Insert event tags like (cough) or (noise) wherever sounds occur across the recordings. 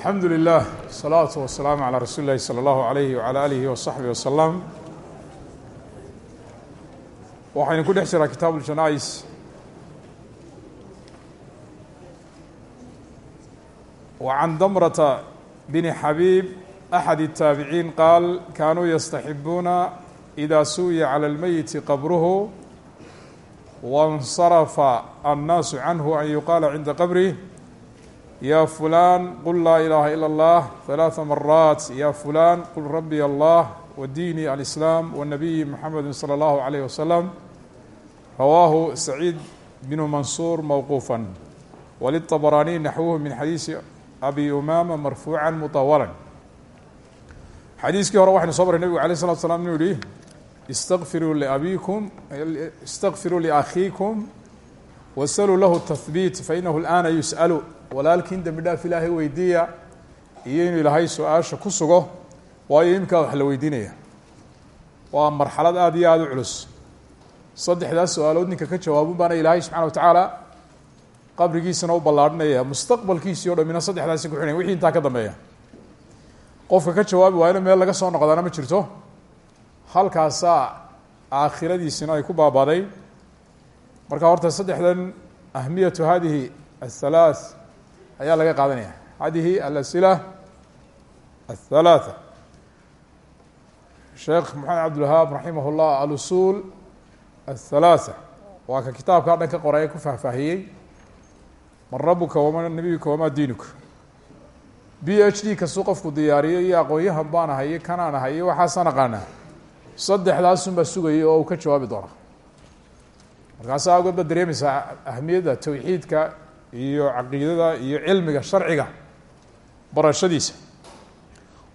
alxamdu lilah wasalaatu wasalaamu calaa rasuuli llahi salى allahu alayhi wala alihi wasaxbihi wasalam waxaynu ku dhex jiraa kitaab uljanais wa can damrata bini xabiib axad الtaabiciin qaal kaanuu yastaxibuuna ida suwiya calى اlmeyiti qabruhu waاnsarafa annaasu canhu an yuqaala cinda qabrih ya fulan qul laa ilaaha ilا اllah ثalaaثa maraat ya fulan qul rabi allah wdiini alislaam wnabiyi mxamedi slى اllahu عalayh wasalam rawaahu saciid bnu mansuur mowquufa wliلطabraniي naxwuhu min xadiisi abi umama marfuuca muطawala xadiiskii hore waxaynu soo maray nebigu alay الslat slam inuu yihi istaqfiruu liabikum istaqfiruu liakhiikum wasaluu lahu tahbiit fainahu اlآana yusأlu walaalkiin dembi dhaaf ilaahay weydiiya iyo inuu ilaahay su'aasha ku sugo waayo imkaa wax la weydiinaya. Waa marxalad aada iyo aada u culus. Saddexdaas su'aalood ninka ka jawaabun baana ilaahay subxana wa tacaala qabrigiisana u ballaadhinaya mustaqbalkiisii o dhamina saddexdaasi ku xidhanya wixii intaa ka dambeeya. Qofka ka jawaabi waayna meel laga soo noqdaana ma jirto. Halkaasaa aakhiradiisina ay ku baabaaday. Marka horta saddexdan ahmiyatu hadihi aلthalaaث ayaa laga qaadanaya hadihi alasila aلthalaaثa sheekh maxamed cabdilwahaab raximah اllah alusul aلthalaaثa waa ka kitaabkaa dhan ka qoray ku faahfaahiyey man rabuka wama nabiyuka wamaa diinuka b h d kastuu qofku diyaariyo iyo aqoon-yahan baan ahaye kanaan ahaye waxaasaan aqaanaa saddexdaasun baa sugayay oo uu ka jawaabi doona markaasaa awgeed baad dareemaysaa ahmiyadda towxiidka iyo caqiidada iyo cilmiga sharciga barashadiisa.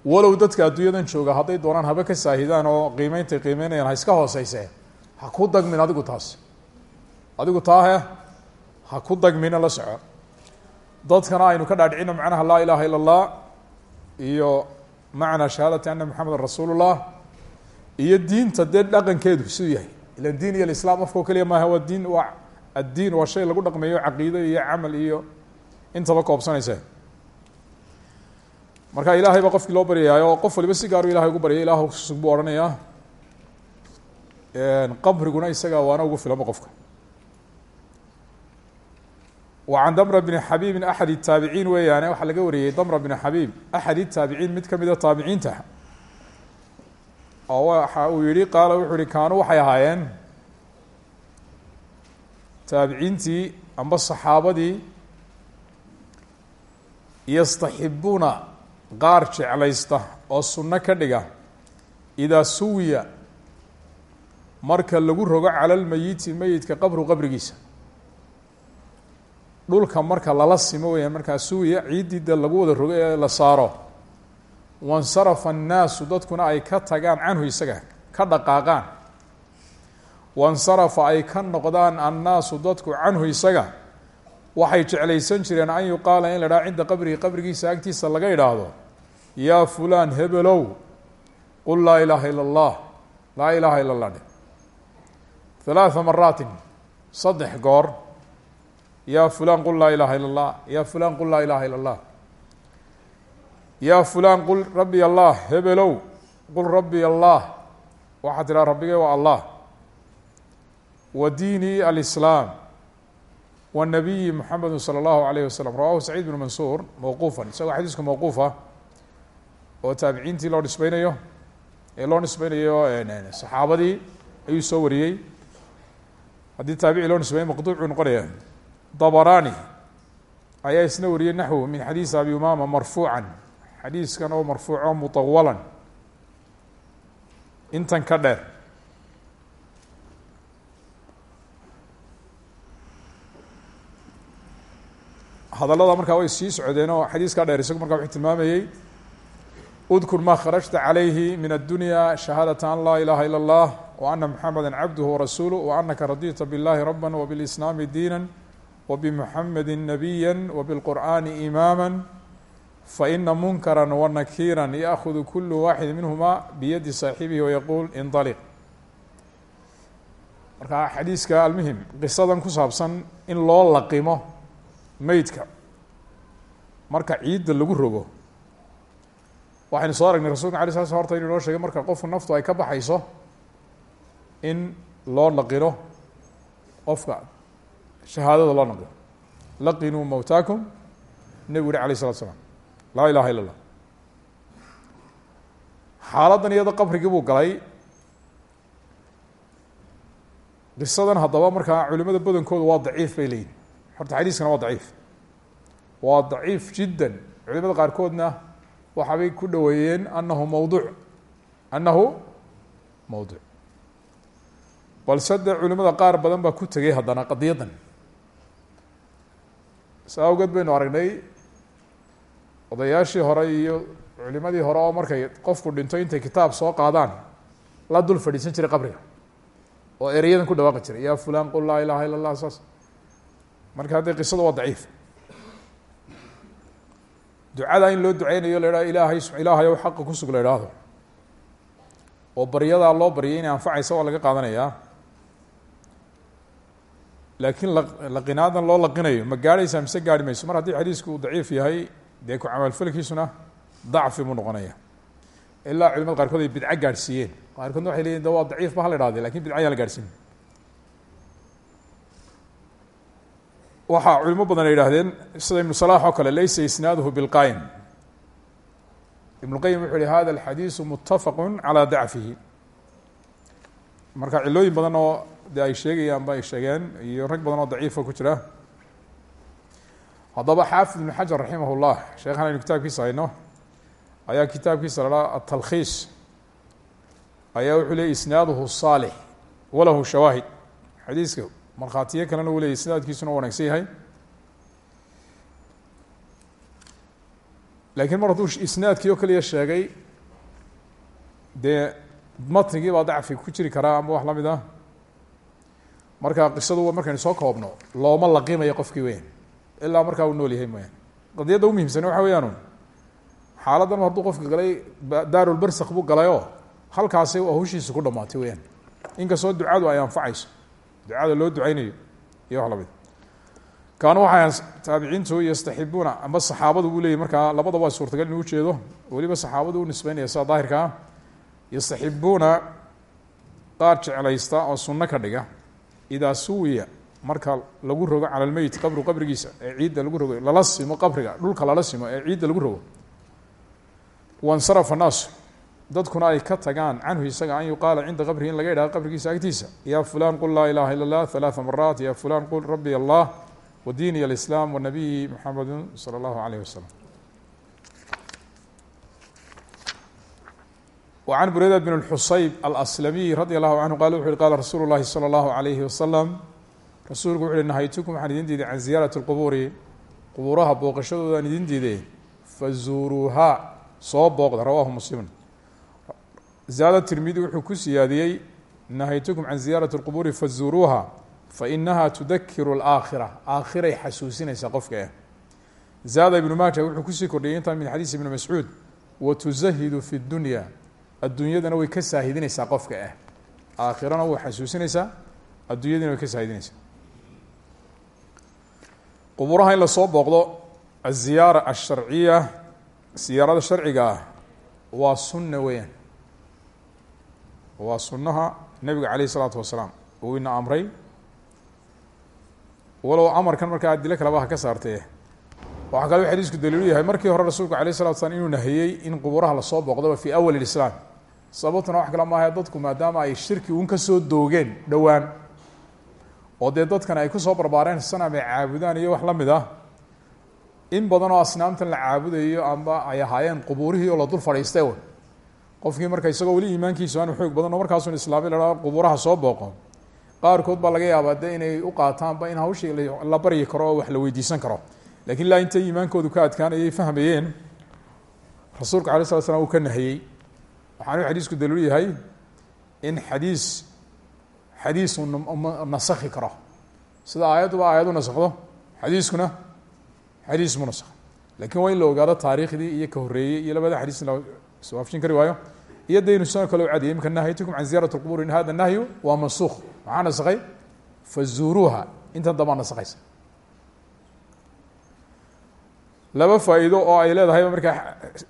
Walow dadka adduunyadan jooga hadday doonaan haba ka saahidaan oo qiimeyntay qiimeynayaan ha iska hooseyse ha ku dagmin adigu taas. Adigu taahe ha ku dagmina la soco. Dadkana aynu ka dhaadhicino macnaha laa ilaaha ila اllah iyo macna shahaadati ana maxamedan rasuul اllah iyo diinta dee dhaqankeedu siduu yahay. Ilan diin iyo alislaam afkao keliya maaha waa diin waa addiin waa shay lagu dhaqmeeyo caqiido iyo camal iyo intaba koobsanaysa marka ilaahay baa qofkii loo baryayaayo oo qof waliba si gaaru ilahay ugu baryay ilah sug buu ohanayaa qabriguna isaga waana ugu filanba qofka wa can damra bni xabiibin axad الtaabiciin weeyaane waxaa laga wariyey damra bni xabiib axad الtaabiciin mid kamida taabiciinta oo waxa uu yihi qaala wuxuu yihi kaanuu waxay ahaayeen taabiciintii amba saxaabadii yastaxibuuna qaar jeclaysta oo sunno ka dhiga idaa suwiya marka lagu rogo cala lmeyiti meyidka qabru qabrigiisa. Dhulka marka lala simo weya markaa suwiya ciiddii de lagu wada rogo ee la saaro wansarafa annaasu dadkuna ay ka tagaan canhu isaga ka dhaqaaqaan wansarafa ay ka noqdaan annaasu dadku canhu isaga waxay jeclaysan jireen an yuqaala in la idhaha cinda qabrihi qabrigiisa agtiisa laga idhaahdo ya fulaan hebelow qul laa ilaha ila allah laa ilaaha ila allah dhe halaaa maraatin saddex goor yaa fulaan qul laa ilaha ila allah yaa fulaan qul laa ilaha ila allah yaa fulaan qul rabbi allah hebelow qul rabbi allah. Waxaa tidhaha rabbigay wa allah wa diini alislaam. Wanabiyi muxamedu salى اllahu alayh wasalam rawahu saciid bnu mansuur mowquufan isagoo xadiiska mowquufa oo taabiciintii loo nisbeynayo ee loo nisbeynayo saxaabadii ayuu soo wariyey. Haddii taabici loo nisbeeyo maqduucuu noqonaya dabarani ayaa isna wariyey naxwu min xadiisi abi umama marfuucan. Xadiiskan oo marfuuco mutawalan intan ka dheer hadallada markaa way sii socdeen oo xadiiskaa dheer isagu markaa wuxuu tilmaamayey udkur ma kharajta calayhi min addunya shahaadata an laa ilaha ila اllah wa ana muxameda cabduhu warasuuluh wa anaka radita biاllahi raba wbilislaami diina wbimuxamedi nabiya wbilqur'ani imaama faina munkara wanakiira yaahudu kulu waaxidi minhuma biyadi saaxibihi wayaquul indaliq marka xadiiska almuhim qisadan ku saabsan in loo laqimo meydka marka ciidda lagu rogo waxaynu soo aragnay rasulka ala sla sl horta inu inoo sheegay marka qofku naftu ay ka baxayso in loo laqino qofka shahaadada loo naqino laqinuu mawtaakum nebigu yihi alayh salatu slam laa ilaha illa اllah xaaladdan iyado qabrigii buu galay. Qisadan haddaba markaa culimada badankoodu waa daciif bay leeyihiin horta xadiiskana waa daciif. Waa daciif jiddan. Culimada qaarkoodna waxaabay ku dhoweeyeen anahu mawduuc annahu mawduuc balse dee culimada qaar badan baa ku tegay haddana qadiyaddan sa awgeed baynu aragnay odayaashii hore iyo culimadii hore oo markay qofku dhinto intay kitaab soo qaadaan la dul fadhiisan jiray qabriga oo ereyadan ku dhawaaqi jiray. Ya fulan qul laa ilaha illa saas marka haddee qisada waa daciif. Ducada in loo duceynayo la idhaho ilaahay ilaahay ow xaqa kusug la idhaahdo oo baryadaa loo baryay inay anfacaysa waa laga qaadanayaa laakiin laqinaadan loo laqinayo ma gaadhaysaa mise gaarhi mayso? Mar haddii xadiisku uu daciif yahay dee ku camalfalkiisuna dacfi buu noqonaya. Ilaa culimada qaarkood ay bidco gaadhsiiyeen. Qaarkoodna waxay leyihin de waa daciif ba hala idhahde laakiin bidca yaan la gaadhsiin waxaa culimo badan ay yihahdeen sida ibnu salax oo kale laysa isnaaduhu bilqaym ibnu qayim wuxuu yihi hada alxadiisu mutafaqu calaa dacfihi. Marka cilooyin badan oo de ay sheegayaan ba ay sheegeen iyo rag badan oo daciifa ku jira. Haddaba xaafid ibnu xajar raximah llah sheekhan aynu kitaabkiisa hayno ayaa kitaabkiisa la haha atalkhiis ayaa wuxuu leeyay isnaaduhu saalix walahu shawaahid. Xadiiska markhaatiyo kalena uu leeyay isnaadkiisuna wanaagsan yahay. Laakiin mar hadduu isnaadkii oo kaliya sheegay dee matnigii baa dacfi ku jiri karaa ama wax la mid ah? Marka qisadu markaynu soo koobno looma laqimayo qofkii weyan ilaa markaa uu nool yahay mooyaan qadiyadda umuhimsan waxa weeyaan xaaladdan hadduu qofka galay daarulbersak buu galayoo halkaasi hawshiisa ku dhamaatay weyaan inkastoo ducadu ay anfacayso ducada loo duceynayo iyo wax la mid kaana waxay taabiciintu yastaxibuuna amba saxaabadu buu leeyay markaa labadaba waa suurtagal inuu ujeedo weliba saxaabadu u nisbeynaya sida daahirka ah. Qaar jeclaysta oo sunno ka dhiga. Idaa suwiya marka lagu rogo cala lmeyit qabru qabrigiisa ee ciidda lagu rogo lala simo qabriga dhulka lala simo ee ciidda lagu rogo. Wansarafa naasu dadkuna ay ka tagaan canhu isaga an yuqaala cinda qabrihi in laga idhaho qabrigiisa agtiisa ya fulan qul laa ilaha illa اllah ثalaثa maraat ya fulan qul rabi allah wdiiniy اlislaam wanabiyi muxamadu salى اllahu alayh wasalam وعن بريدة بن الحصyب الأسلمي رضي الله عنه qال وxu hi qال رsuuل الlahi صلى الله عليه وسلم rasuulku wuxu uhi نahayتكم waxaan idin diiday can زiyaaraة الqبuuri qubuuraha booqashadoodaan idin diiday fazuuruuhaa soo booqda rawaahu muslimu ziyaada tirmidi wuxuu ku siyaadiyey nahaytukum can ziyaaraة الqbuuri fazuuruuha fainaha tudakiru اlآakhirة aakhiray xasuusinaysaa qofka ah zaada ibnu maaja wuxuu kusii kordhiyay intaa min xadiis ibni mascuud watuzahidu fi اdunya adduunyadana way ka saahidinaysaa qofka ah aakhirana way xasuusinaysaa adduunyadina way ka saahidinaysaa qubuuraha in lasoo booqdo aziyaara asharciya siyaarada sharciga ah waa sunna weeyaan waa sunnaha nebiga caleyh isalaatu wasalaam. Uu ina amray. Walow amarkan markaa adilo kaleba ha ka saartee waxaa kale u xadiisku daliilu yahay markii hore rasuulku alayh salatu slam inuu nahiyey in qubuuraha la soo booqdoba fii awal islaam. Sababtuna wax kale maaha dadku maadaama ay shirki un ka soo doogeen dhowaan. Oo dee dadkan ay ku soo barbaareen sanam ay caabudaan iyo wax la mid ah. In badan oo asnaamtan la caabudayo amba ay ahaayeen qubuurihii oo la dul fadhiistay qofkii marka isagoo weli iimaankiisu aanu xoog badan oo markaasun islaami la qubuuraha soo booqo qaarkood baa laga yaabaa de inay u qaataanba in hawshii la baryi karo oo wax la weydiisan karo. Lakin ilaa intay iimaankoodu ka adkaanayay fahmayeen. Rasuulka alay slat slam uu ka nahiyey. Waxaanu xadiisku daliilu yahay in xadiis xadiis uu nasakhi karo. Sida aayadduba aayad u nasakdo xadiiskuna xadiis mu nasakho laakiin waa in la iyo ka horreeyey iyo labada xadiis la iswaafjin kari waayo iyo de inu sano kale u cadiyay imika nahaytukum can ziyarat اlqubur in hada nahyu waa mansukh maxaa nasakhay fazuuruuha intan dambaa nasakhaysa laba faa'iido oo ay leedahay markaa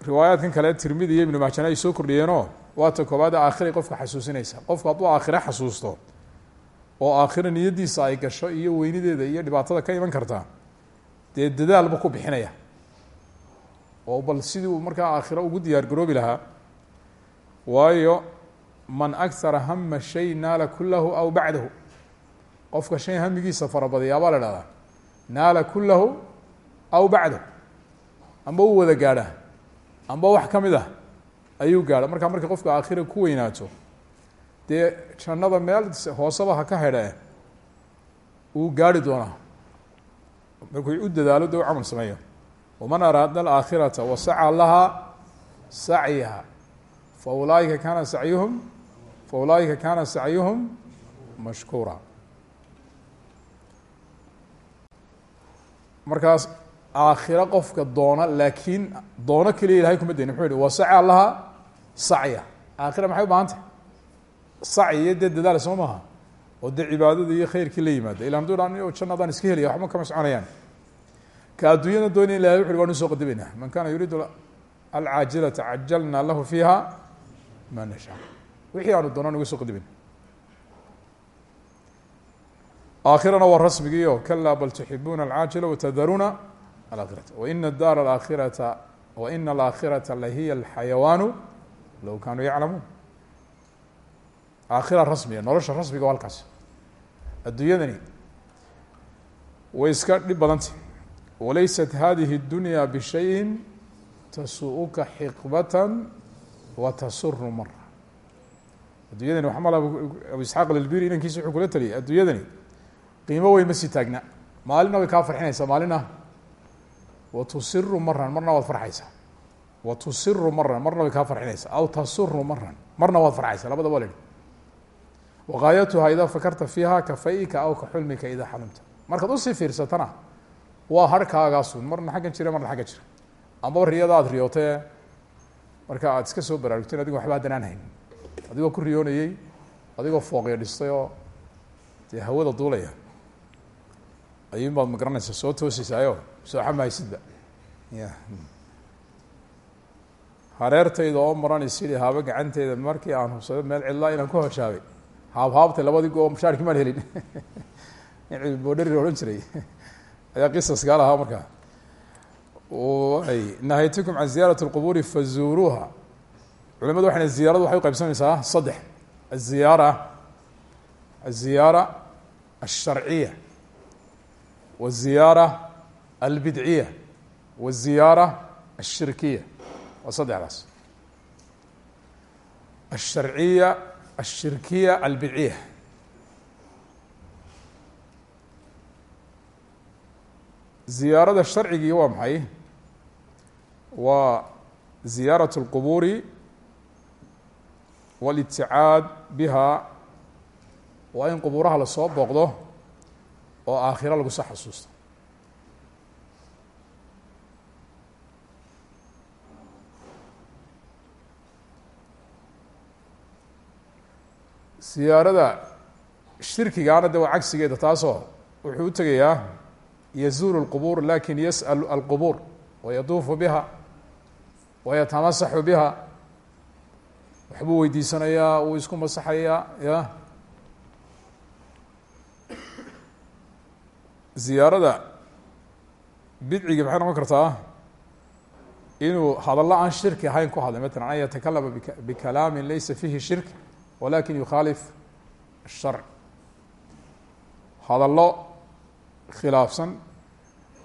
riwaayaadkan kale tirmidi iyo ibnu maajane ay soo kordhiyeenoo waata koobaada aakhiray qofka xasuusinaysa qofku hadduu aakhire xasuusto oo aakhira niyaddiisa ay gasho iyo weynideeda iyo dhibaatada ka iman karta dee dadaalba ku bixinaya oo bal sidii uu markaa aakhiro ugu diyaar garoobi lahaa waayo man akhara hama shay naala kulahu aw bacdahu. Qofka shay hamigiisa farabadiyaa baa la dhahdaa naala kulahu aw bacdahu. Amba u wada gaadha amba wax ka mid ah ayuu gaadha. Markaa markay qofka aakhira ku weynaato dee jannada meel hooseba ha ka hedhe uu gaari doonaa. Markuu u dadaalo de u camal sameeyo. Waman araada alaakhirata wasaca laha sacyaha fa ulaaika kaana sacyuhum fa ulaaika kaana sacyuhum mashkuura markaas aakhiro qofka doona laakiin doono keliya ilahay kuma dayni muxuu yihi wasaca laha sacya. Aakhira maxay u baahan tahy saci iyo dee dadaal soo maaha. Oo dee cibaadada iyo khayrkii la yimaada. Ila haduu dhan jannadaan iska helaya waxba kama soconayaan. Ka adduunyada doonaya ilahay wuxu uhi waan u soo qadimaynaa man kana yuriidu alcaajilata cajalna lahu fiiha ma nashaa wixii aanu doonaan uga soo qadimayna aakhirana waa rasmigii o kalaa bal tuxibuuna alcaajila watadaruuna alaakhirata. Waina daar alaakhirata waina alaakhirata lahiya alxayawaanu low kaanuu yaclamuun. Aakhira rasmiga nolosha rasmiga waa halkaas. Adduunyadani way iska dhib badantah walaysat hadihi اdunya bishayin tasuuka xiqbata wa tasuru mara addunyadani waxaa mal abu isxaaq alilbiri inankiisa wuxuu kula taliyay. Adduunyadani qiimo weyn ma sii taagna. Maalina way kaa farxinaysaa maalina. Wa tusiru maran marna waad farxaysaa. Wa tusiru maran marna way kaa farxinaysaa. Aw tasuru maran marna waad farxaysaa. Labadaba la ihi wagaayatuha idaa fakarta fiiha ka fayika aw ka xulmika idaa xalimta markaad u sii fiirsatana waa harhkaagaasun marna xaggan jira marna xagga jira. Amba riyada riyootee marka aad iska soo baraarugteen adigo waxba hadanaan hayn. Adigoo ku riyoonayey adigoo fooqyo dhistay oo dee hawada duulaya. Ayuun baad magaranaysa soo toosiysaayo sooxa mahaysidba ya hareertayda oo maran isidhi haaba gacanteeda markii aan hubsado meel cidlaa inaan ku hoshaabay haabhaabtay labadii go mushaarki maan helin. (laughs) Boodhari la odhan jiray. (laughs) Ayaa qisaskaa lahaa markaa nahaytukum can ziyaarat اlqubuuri fazuuruuha culimadu waxay ziyaradu waxay uqaybsamaysaa saddex. Aziyaara aziyaara alsharciya waziyaara albidciya waziyaara alshirkiya waa saddexdaas alsharciya alshirkiya albidciya ziyaarada sharcigii waa maxay waa ziyaaraة اlqubuuri wاliticaad biha waa in qubuuraha lasoo booqdo oo aakhiro lagu soo xasuusto siyaarada shirkigaana de waa cagsigeeda taasoo wuxuu u tegayaa yazuuru اlqubuur lakin yasأl alqubuur wayaduufu biha wayatamasaxu biha waxbuu weydiisanayaa wuu isku masaxayaa ya ziyaarada bidciga maxay noqon kartaa inuu hadallo aan shirki ahayn ku hadlay matala an yatakalama bikalaami laysa fihi shirk walakin yukhaalif الsharc hadallo khilaafsan.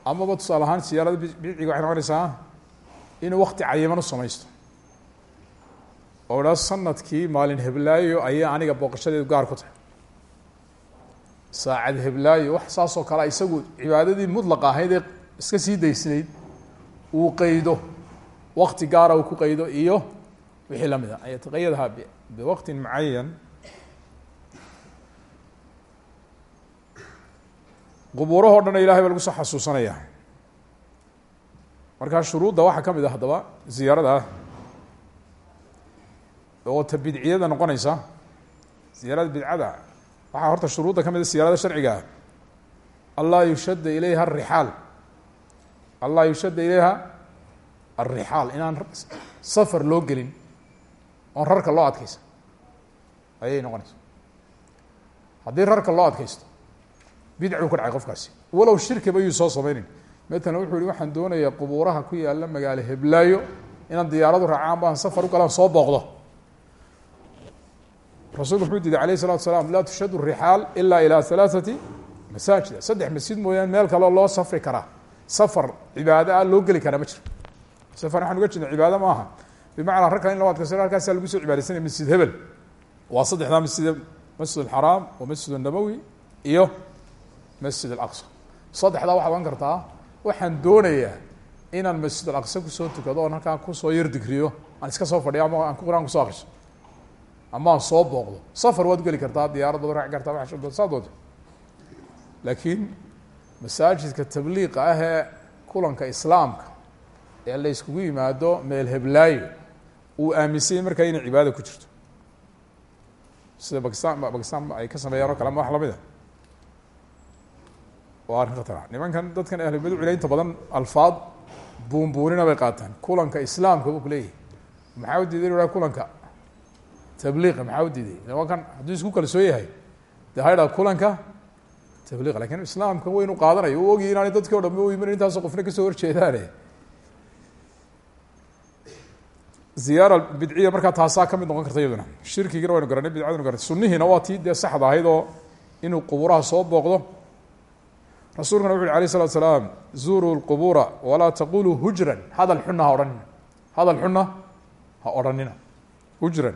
Amaba tusaale ahaan siyaarada bidciga waxay noqonaysaa inuu wakti cayiman u samaysto. Oo dha sannadkii maalin heblaayo ayaa aniga booqashadeedu gaar ku tahay. Saacad heblaayo wax saasoo kale isagu cibaadadii mudlaqa ahayd ee iska sii daysnayd uu qeydo. Wakti gaara uu ku qeydo iyo wixii la mid a an yataqayadha biwaqtin mucayan qubuurahoo dhan ilahay baa lagu soo xasuusanaya markaa shuruudda waxaa ka mid ah haddaba ziyaarada oo ta bidciyada noqonaysa ziyaarada bidcada waxaa horta shuruudda ka mid a siyaarada sharciga. Ah anlaa yushadda ilayha arixaal anlaa yushadda ilayha alrixaal inaan safar loo gelin oon rarka loo adkeysa ayay noqonaysa. Haddii rarka loo adkeysto bidacuu ka dhacay qofkaasi. Walow shirkiba yuu soo samaynayn matalan wuxuu hi waxaan doonayaa qubuuraha ku yaalla magaalo heblaayo inaan diyaaradu raacaan baan safar ugalaan soo booqdo. Rasuulku wuxuu diiday alayh salatu salaam laa tushadu rixaal ilaa ilaa alaaati masaajida. Saddex masjid mooyaane meel kaleo loo safri karaa. Safar cibaado ah loo geli karaa ma safar waxaan uga jeedna cibaado ma aha. Bimacnaa rag kale in loo adkaysa halkaasa lagu soo cibaadaysanaya masjid hebel. Waa saddexdaa masjid masjid alxaraam wa masjid nabowi iyo masjid alaqsa. Saddexdaa waxaad ohan kartaa waxaan doonayaa inaan masjid alaqsa ku soo tukado oon halkaan ku soo yar digriyo aan iska soo fadhiyo ama aan quraan ku soo akriso ama aan soo booqdo. Safar waad geli kartaa diyaarad waad raaci kartaa waa saa doonta laakiin masaajidka tabliiqa ah ee kulanka islaamka ee la iskugu yimaado meel heblaayo uu aaminsanyay markaa inay cibaada ku jirto. Sida bakistan bakistan ay ka sameeyaan oo kale ma wax la mid a waa arrin khatara nimankan dadkan ahlumaducila inta badan alfaad buunbuunina bay qaataan. Kulanka islaamka buu kuleeyahay maxaa u diiday inu kulanka? Tabliiqa maxaa u diiday? Nimankan hadduu isku kalsoon yahay de ha ydhaha kulanka? Tabliiqa laakiin islaamka waynu qaadanayo u ogiy inaanay dadki o dham u iman intaasoo qofna ka soo horjeedaane. Ziyaara bidciya markaa taasaa ka mid noqon karta iyaduna. Shirkigina waynu garanay bidcadanu garanay. Sunihiina waa tii dee saxda ahayd oo inuu qubuuraha soo booqdo rasuulkuna wuxu uhi alayh الsalatu salaam zuruu lqubuura walaa taquluu hujran. Hadal xuna ha odhanina. Hadal xuna ha odhanina. Hujran.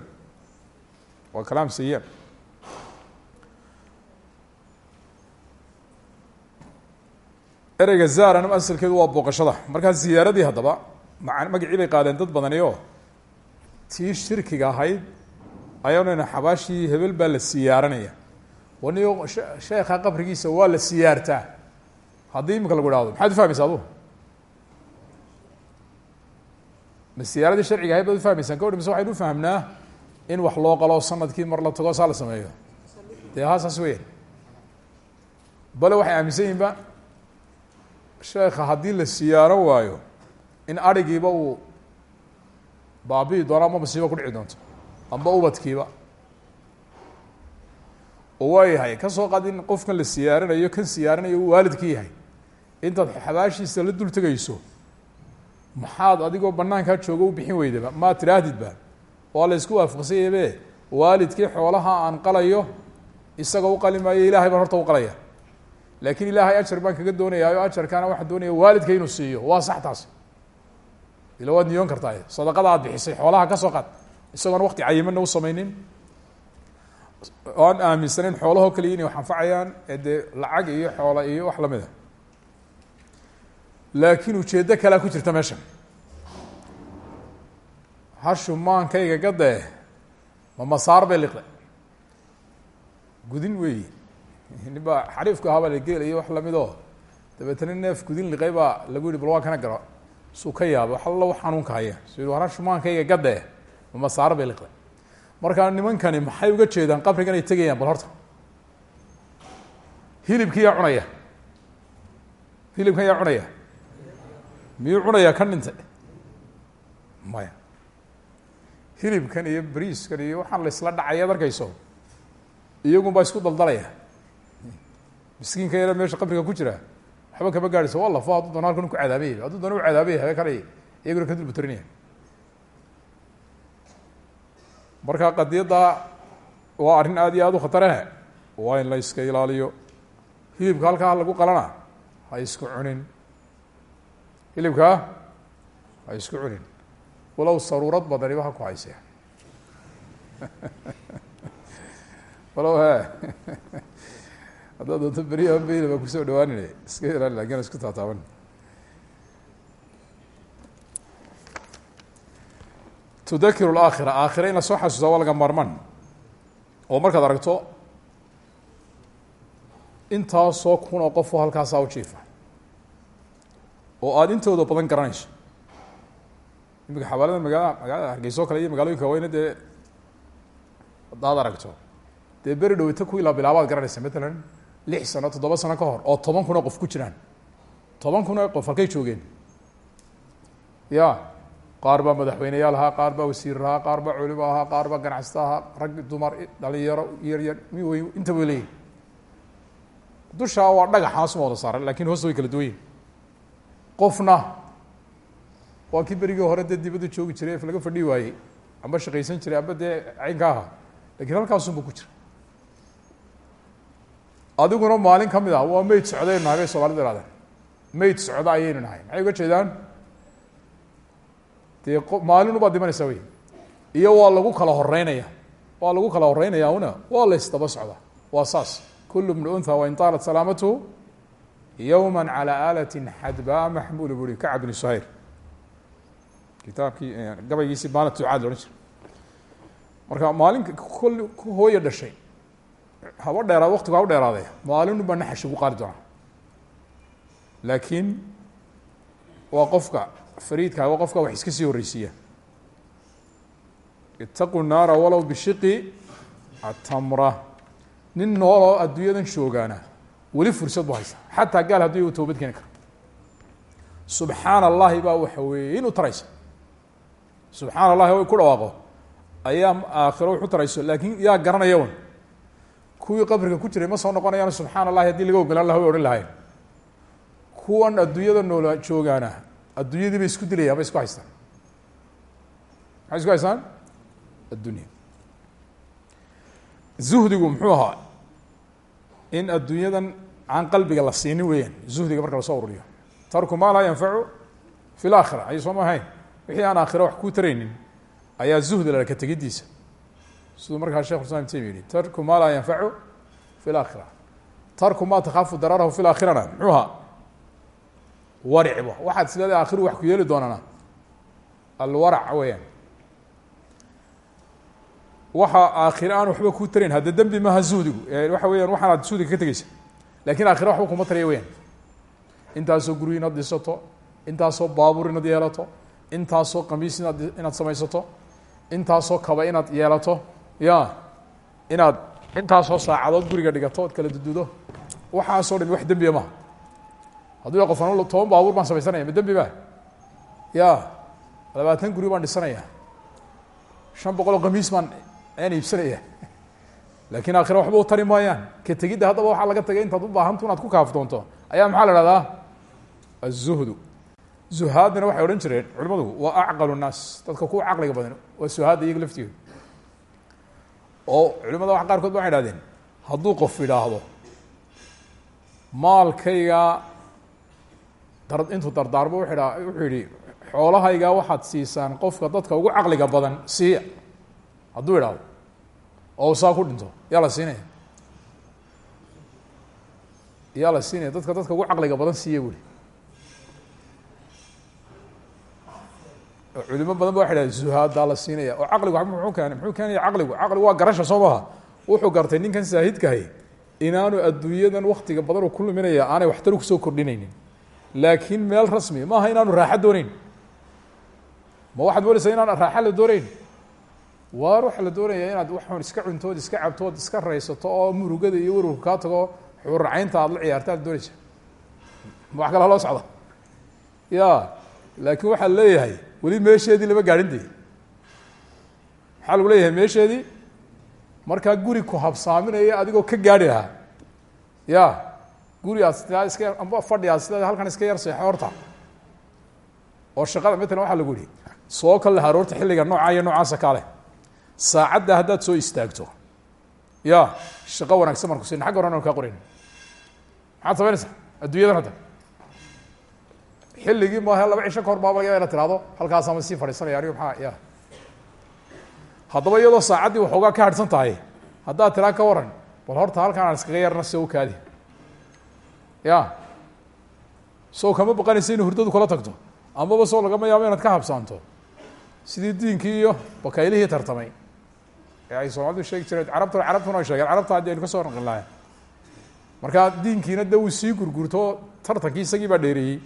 Waa kalaam sayi ereyga zaran asalkeedu waa booqashada. Markaa ziyaaradii haddaba ma magacii bay qaadeen dad badani oo tii shirkiga ahayd ayaanayna xabaashii hebel baa la siyaaranaya waniyo sheekha qabrigiisa waa la siyaartaa haddii imika lagu ihahdo maxaad ufahmaysa adu ma siyaaradii sharciga ahayd baad ufahmaysaan ka mise waxaynu ufahamnaa in wax loo qalo sannadkii mar la tago saa la sameeyo dee haa saas weyan bale waxay aaminsan yihinba sheekha haddii la siyaaran waayo in arigiiba uu baabi'i doono ama masiibo kudhici doonto amba ubadkiiba oo waayahay ka soo qaad qofkan la siyaaranayo kan siyaaranayo uu waalidka yahay intaad xabaashiisa la dul tegayso maxaad adigoo banaankaa jooga u bixin weydaba maad tidhaahdidba waa la isku waafaqsanyabe waalidkii xoolaha aan qalayo isaga u qali maayo ilaahay baan horta u qalaya. Laakiin ilaahay ajar baan kaga doonayaayo ajarkaana waxaan doonaya waalidka inuu siiyo. Waa sax taas. Ila waad niyoon kartaa sadaqada aad bixisay xoolaha ka soo qaad. Isagoon wakti cayimana u samaynin. Oan aaminsaneyn xoolahoo kaliya inay wax anfacayaan ee dee lacag iyo xoola iyo wax la mid a laakiin ujeeddo kalea ku jirta meesha. Hashu maankayga gadee ma masaar bay liqday. Gudin weeyi. Nin baa xariifku ahaa baa la geelayo wax la mid oo dabeetana neef gudin liqay baa lagu yihi bal waa kana garo. Suu ka yaaba wax alla wax xanuunka haya. Su yihi war hashu maankayga gadee ma masaar bay liqday. Markaa nimankani maxay uga jeedaan qabrigan ay tegayaan? Bal horta. Hilibkii yaa cunaya. Hilibkan yaa cunaya miyuu cunayaa kan dhintay? Maya. Hilibkan iyo bariiskan iyo waxaan la isla dhacay ad arkayso iyagun isku daldalaya. Miskiinka yara meesha qabriga ku jira waxba kama gaadhayso. Waa lafo hadduu doona halkan ku cadaabaya hadduu doona u cadaabaya habe kanay iyaguna ka dulbutarinaya marka qadiyadda waa arrin aad iyo aad u khatarahe waa in la iska ilaaliyo. Hilibka halkaa lagu qalana ha isku cunin hilibkaa ha isku cunin walow saruurad badaniba ha ku haysee walow he haddaad doonto beriya beyl baa ku soo dhawaanine iska ilaali laakiin isku taataaban. Tudakiru laakhira aakhira in la soo xasuusta waa oo markaad aragto intaasoo kun oo qofoo halkaasaa u jiifa oo aada intooda badan garanayso imika xawaalada magaalada magaalada hargeysa o kale iyo magaalooyinka weyne dee haddaad aragto. Dee beri dhoweyta ku ilaa bilaabaad garanaysa matalan lix sano toddoba sano ka hor oo toban kun oo qof ku jiraan. Toban kun qof halkay joogeen. Ya qaar baa madaxweyneyaal ahaa qaar baa wasiir ahaa qaar qaar baa ganacsata ahaa rag dumar dhalinyaro yaryar mi weyn inta way leeyihiin dushaa waa dhagaxaasuma wada saaran laakiin hoosta way kala duwan qofna. Waa kii berigii hore dee dibadda joogi jiray laga fadhi waayey amba shaqaysan jiray amba dee caynka ahaa laakiin halkaasunba ku jira. Adiguna maalin ka mid ah waa meyd socdaynu nahay bay soomaalida ihahdeen meyd socda ayaynu nahay. Maxay uga jeedaan? Dee maalin ubaad dhimanaysaa wey. Iyo waa lagu kala horeynaya waa lagu kala horeynaya una waa la ysdaba socdaa waa saas. Kul bnu unha wain taalat salaamatuhu yowma calى alati xadbaa maxmul buri kacab bn suhayr kitaabkii gabaygiisii baana tucaad loodhan jira marka maalinka kol hooya dhashay haba dheeraad waktigu haba dheeraadee maalin baa naxash ugu qaadi doonaa. Laakiin waa qofka fariidka waa wax iska sii horreysiiya. Itaqu naara walow bishiqi atamra nin nooloo adduunyadan joogaana weli fursad bu haysa. Xataa gaal haddii u toobad keeni karo. Subxaana allahi baa waxa weyn u taraysa. Subxaana allahi o ku dhawaaqo. Ayaa aakhiro wax u tarayso laakiin yaa garanaya un kuwii qabriga ku jiray ma soo noqonayaan subxaana allahi haddii laga ogolaan laha way odhan lahayn kuwan adduunyada noola joogaana adduunyadii bay isku dilayaan bay isku haystaan. Maxay isku haystaan? Addunya zuhdigu muxuu ahaa in adduunyadan aan qalbiga la siinin weeyaan zuhdiga marka la soo ururiyo. Tarku maa laa yanfacu fi laakhira ayay soo ma ahayn. Wixii aan aakhira wax kuu taraynin ayaa zuhdi la ka tegidiisa. Siduu markaa shekh islam ibn taymiya yihi tarku maa laa yanfacu fi laakhira tarku maa takhaafu dararahu fi laakhirana muxuu ahaa waricba. Waxaad isleedahay aakhiru wax ku yeeli doonana? Alwarac weeyaan. Waxa aakhire waxba kuu tarayn hadda dembi maaha zuhdigu. Waxa weeyaan waxaanaad zuhdiga ka tegeysa laakiin aakhire waxba kuma taraya weyaan intaasoo guri inaad dhisato intaasoo baabuur inaad yeelato intaasoo qamiis inaad inaad samaysato intaasoo kaba inaad yeelato ya inaad intaasoo saacadood guriga dhigato ood kala dududo waxaasoo dhan wax dembiya maha hadduu qof an toban baabuur baan samaysanaya ma dembi ba ya labaatan guri baan dhisanaya. Shan boqol oo qamiis baan ayaan iibsanaya lakin aakhira waxba u tari maayaan ka tegidda haddaba waxaa laga tagay intaad u baahantu inaad ku kaaftoonto ayaa maxaa la ihahdaa aلzuhdu zuhaadina waxay odhan jireen culimadu waa acqal الnaas dadka kuwa caqliga badan waa suhaadda iyaga laftigood oo culimada wax qaarkood ba waxay hahdeen hadduu qof idhaahdo maalkayga dar intuu dardaarmo wuxuu dha wuxuu yihi xoolahayga waxaad siisaan qofka dadka ugu caqliga badan siiya hadduu idhaahdo oo saa ku dhinto yaa la siinaya yaa dadka dadka ugu caqliga badan siiya buri. Culimo badan ba waxay dhahdeen zuhaadaa la siinaya oo caqligu muxuu keenay muxuu keenaya caqligu. Caqligu waa garasha soo maha wuxuu gartay ninkan saahidkahay inaanu adduunyadan waktiga badan oo ku luminaya aanay waxtaru ku soo kordhinaynin. Laakiin meel rasmi maaha inaanu raaxa dooneyn ma waxaad moodaysaa inaan raaxa la dooneyn waar waxa la doonaya inaad waxun iska cuntood iska cabtood iska raysato oo murugada iyo werwarku kaa tago xuurracaynta aad la ciyaarta ad doonaysa. Wax kale haloo socda ya laakiin waxaa leeyahay weli meesheedii lama gaadhin de maxaa lagu leeyahay meesheedii? Markaa guri ku habsaaminaya adigoo ka gaadhi lahaa. Ya guri aad sidaa iska amba fadhi aad sidaa halkan iska yar seexo horta. Oo shaqada matalan waxaa lagu yihi soo kal lahaa horta xilliga noocaa iyo noocaasa kaale saacadda haddaad soo istaagto. Ya shaqo wanaagsan baan ku siina xagga horan kaa qorayn maxaad samaynaysaa adduunyadan hadda. Xilligii maaha laba cisho ka hor baaba laga yaaba ina tirahdo halkaasama sii fadhiisanaya anigo maxaa ya. Haddaba iyadoo saacaddii waxoogaa ka hadhsan tahay haddaad tiraa ka waran bal horta halkaan aan iskaga yarna se u kaadi. Ya. Soo kama baqanaysa inu hurdadu kula tagto amaba soo lagama yaabo inaad ka habsaanto. Sidii diinkii iyo bakaylihii tartamay ee ay soomaalidu sheegi jireen carabtuna carabtuna ay carabta haddii ka soo lahayn markaa diinkiina de uu sii gurgurto tartankii isagii baa dheereeyey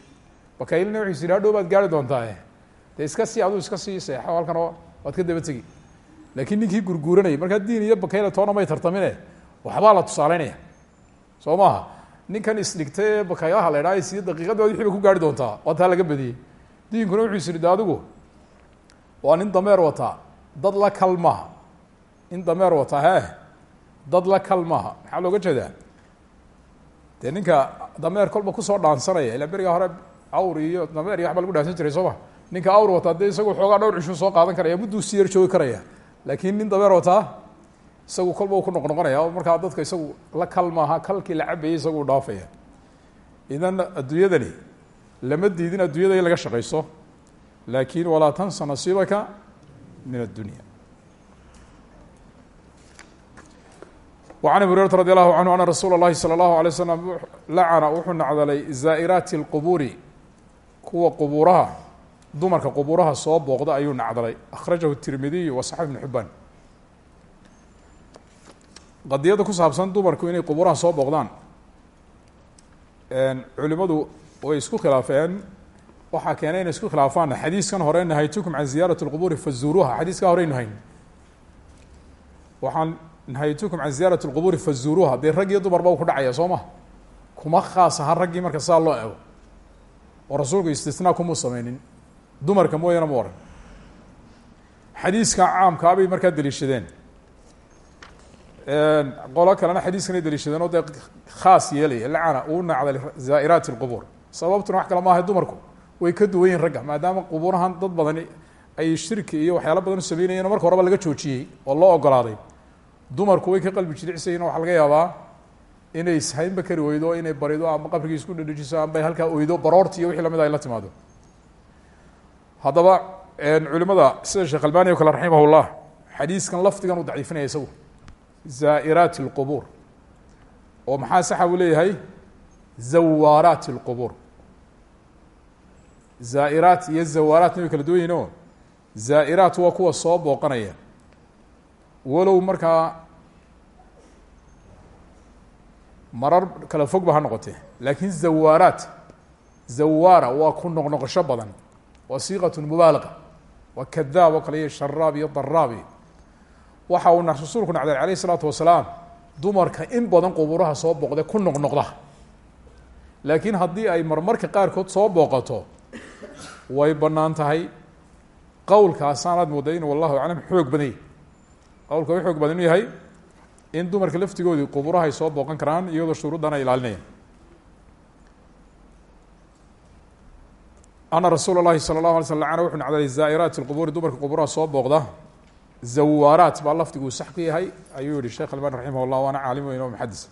bakaylina wuxuu gaari doontaa dee iska sii aduu iska sii seexo halkan oo waad ka daba tegi. Laakiin ninkii gurguuranayay markaa diin iyo bakayle toona tartamine waxbaa la tusaaleynaya soo maaha ninkan isdhigta ee bakaylaha la idhaha ba ku gaari doontaa waa taa laga badiyey. Diinkuna wuxuu is yidhi waa nin dameer wataa dad la kal nin dameer wataa hee dad la kal maaha maxaa looga jeedaa? Dee ninka dameer kolba ku soo dhaansanaya ilaa berigaa hore awr iyo dameer iyo waxba lagu dhaansan jiray soo ma? Ninka awr wataa dee isagu xoogaa dhowr cishuu soo qaadan karaya mudduu si joogi karaya. Laakiin nin dameer wataa isagu kolba ku noq noqonaya oo dadka isagu la kal kalkii la cabayay isagu dhaafaya. Idan adduunyadani lama diidin adduunyada in laga shaqayso. Laakin walaa tansa nasiibaka min addunya وعن أبي هريرة رضي الله عنه أن رsuuل الlahi صلى الله عليه وسلم lacna wuxuu nacdalay زائرaaت الqبuuri kuwa qبuuraha dumarka qبuuraha soo booqda ayuu nacdalay أخرaجahu التirmidiي وصaxب بن xubaan qadiyada ku saabsan dumarku inay qبuuraha soo booqdaan culimadu way isku khilaafeen waxaa keenay inay isku khilaafaan xadiiskan hore nahaytukum can ziyaaraة الqبuuri fazuuruuha xadiiska horeynu hayn waxaan nahaytukum can ziyaarati lqubuuri fazuuruuha dee rag iyo dumarba ku dhacaya soo kuma khaas aha raggii marka saa loo ego oo rasuulku istisnaa kumuu sameynin dumarka mooyana mu oran xadiiska caamkaa ah bay markaa deliishadeen. Qolo kalena xadiiskanay deliishadeen oo khaas yeelaya lacana uu nacda zaa'iraati lqubuur sababtuna wax kale maaha dumarku. Way ka duwan ragga maadaama quburahan dad badani ay shirki iyo waxyaalo badan u sameynayeen marka horeba laga joojiyay oo loo ogolaaday dumarku way ka qalbi jilicsayeen waxaa laga yaabaa inay ishaynba kari weydo inay barido ama qabrigii isku dhedhejiso amba halkaa oydo baroorti iyo wixii la mid ay la timaado. Haddaba culimada sida sheekh albani o kale raximah llah xadiiskan lafdigan uu daciifinaya isagu. Zaa'iraati اlqubuur oo maxaa saxa uu leeyahay? Zawaaraati اlqubuur zaa'iraat iyo zawaaraatna way kala waa kuwa soo booqanaya walow markaa marar kala fogba ha noqotee. Laakiin zawaaraat zawaara waa ku noqnoqosho badan. Waa siiqat mubaalaqa waa kadaab oo kale iyo sharaab iyo daraab waxa uu rasuulku nacday alayh isalaatu wasalaam dumarka in badan qubuuraha soo booqde ku noqnoqda. Laakiin haddii ay marmarka qaarkood soo booqato way bannaan tahay. Qowlkaasaanaad mooday in wallahu aclam xoog badanya qowlka u badan yahay in dumarka laftigoodii quburaha ay soo booqan karaan iyadoo shuruuddan ay ilaalinayaan. Ana rasuula llahi sala allahu alay sl lacana wuxuu nacdalay zaa'iraat lqubuuri dumarka quburaha soo booqda. Zawaaraat baa lafdiguu sax ku yahay ayuu yihi sheekh alban raximah llah waana caalim weyn oo muxadis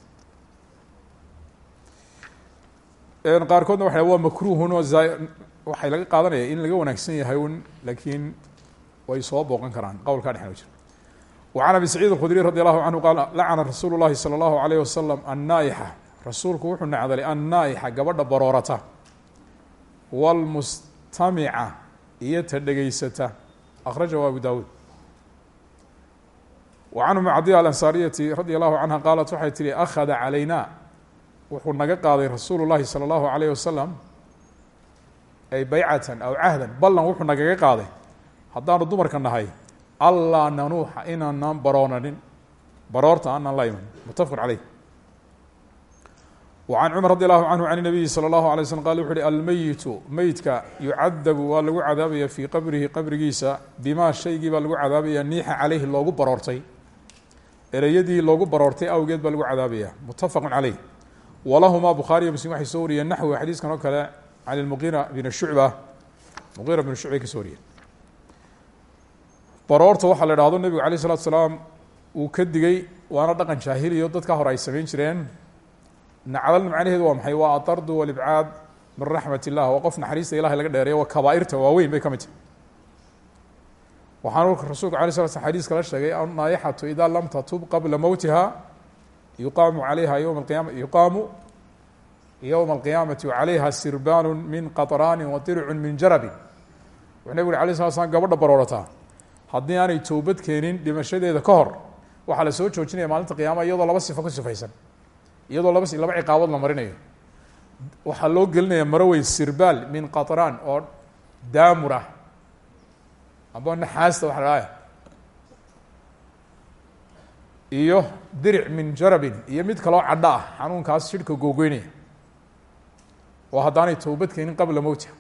qaarkoodna waxa waa makruuhun oo waxay laga qaadanaya in laga wanaagsan yahay un laakiin way soo booqan karaan. Qowlkaa dhexna jira وعن أبي سعيid الkخdري رضي الله عنه qال لacنa رasuul الlahi صلى الله عليه وسلم الناaئحة rasuulku wuxuu nacdalay الناaئحة gabadha baroorata والمستamعة iyo ta dhegeysata أkرaجahu أبو dawud وعن أم cdية الأنصاaريةi رadي الله عنها qاaلت waxay tihi أkhذa عalayna wuxuu naga qaaday rasuul الlahi صلى الله عليه وسلم ay baycة أو cahda ballan wuxuu nagaga qaaday haddaanu dumarka nahay allaa nanuuxa inaanaan baroonanin. Baroorta aanaan la iman. Mutafaq caleyh wa can cumar radi allahu canhu can nabiyi salى اllahu alay slm qal wuxu uhi almeyitu meydka yucadabu waa lagu cadaabaya fii qabrihi qabrigiisa bimaa shaygii baa lagu cadaabaya niixa caleyhi loogu baroortay. Ereyadii loogu baroortay awgeed baa lagu cadaabaya. Mutafaqu caleyh walahumaa bukhaariyo muslim waxay soo wariyeen naxwi xadiiskan oo kale can lmuqira bn shucba. Muqira bn shucbay ka soo baroorta waxaa la idhahdo nebigu alayh isalatu salaam uu ka digay waana dhaqan jaahiliyo dadka hore ay samayn jireen. Nacdalna macnaheedu waa maxay? Waa atardu walibcaad min raxmat illah waa qof naxariista ilahay laga dheereeyo waa kabaairta bay ka mid tahy waxaanu rasuulku alay sla slam xadiis kala sheegay annaaixatu idaa lam calayha yowma alqiyama yuqaamu yowma alqiyaamati calayha sirbaanu min qaطraani wa dircun min jarabin. Wuxuu nebigu uri alay slat haddii aanay toobad keenin dhimashadeeda ka hor waxaa la soo joojinaya maalinta qiyaama iyadoo laba sifo ku sifaysan. Iyadoo laba laba ciqaabood la marinayo. Waxaa loo gelinaya maro weyn sirbaal min qaطraan oo daamur ah. Amba naxaasta waxa la iyo diric min jarabin iyo mid kaloo cadho ah xanuunkaas shirhka googoynaya oo haddaanay toobad keenin qabla mowtiha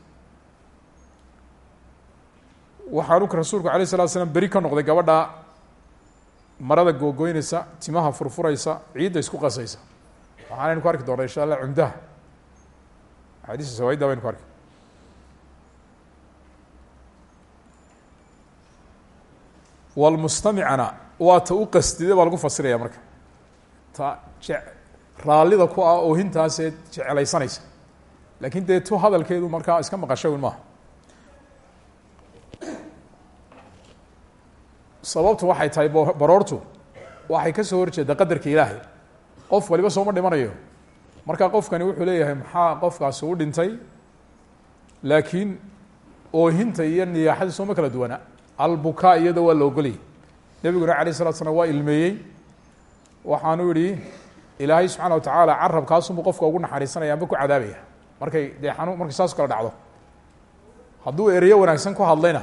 waxaanu rasuulku alayh الslat slam beri ka noqday gabadha marada googoynaysa timaha furfuraysa ciidda isku qasaysa. Waxaanaynu ku arki doona insha allah cumdaha axaadiista sawaaidda baynu ku arki. Walmustamicana waa ta u qasdida baa lagu fasiraya marka. Ta je raallida ku ah oohintaasee jecelaysanaysa laakiin dee tu hadalkeedu markaa iska maqashay un maaha sababtu waxay tahay baroortu. Waxay ka soo horjeeda qadarka ilaahay. Qof waliba sooma dhimanayo. Marka qofkani wuxuu leeyahay maxaa qofkaasi u dhintay? Laakiin oohinta iyo niyaaxada sooma kala duwana. Albukaa iyada waa la ogolyay nebiguna calayh salatu slam waa ilmeeyey. Waxaanu idhi ilaahay subxaana wa tacaala carabkaasunbu qofka ugu naxariisanaya amba ku cadaabaya. Markay dee xanuun saas kala dhacdo. Hadduu ereyo wanaagsan ku hadlayna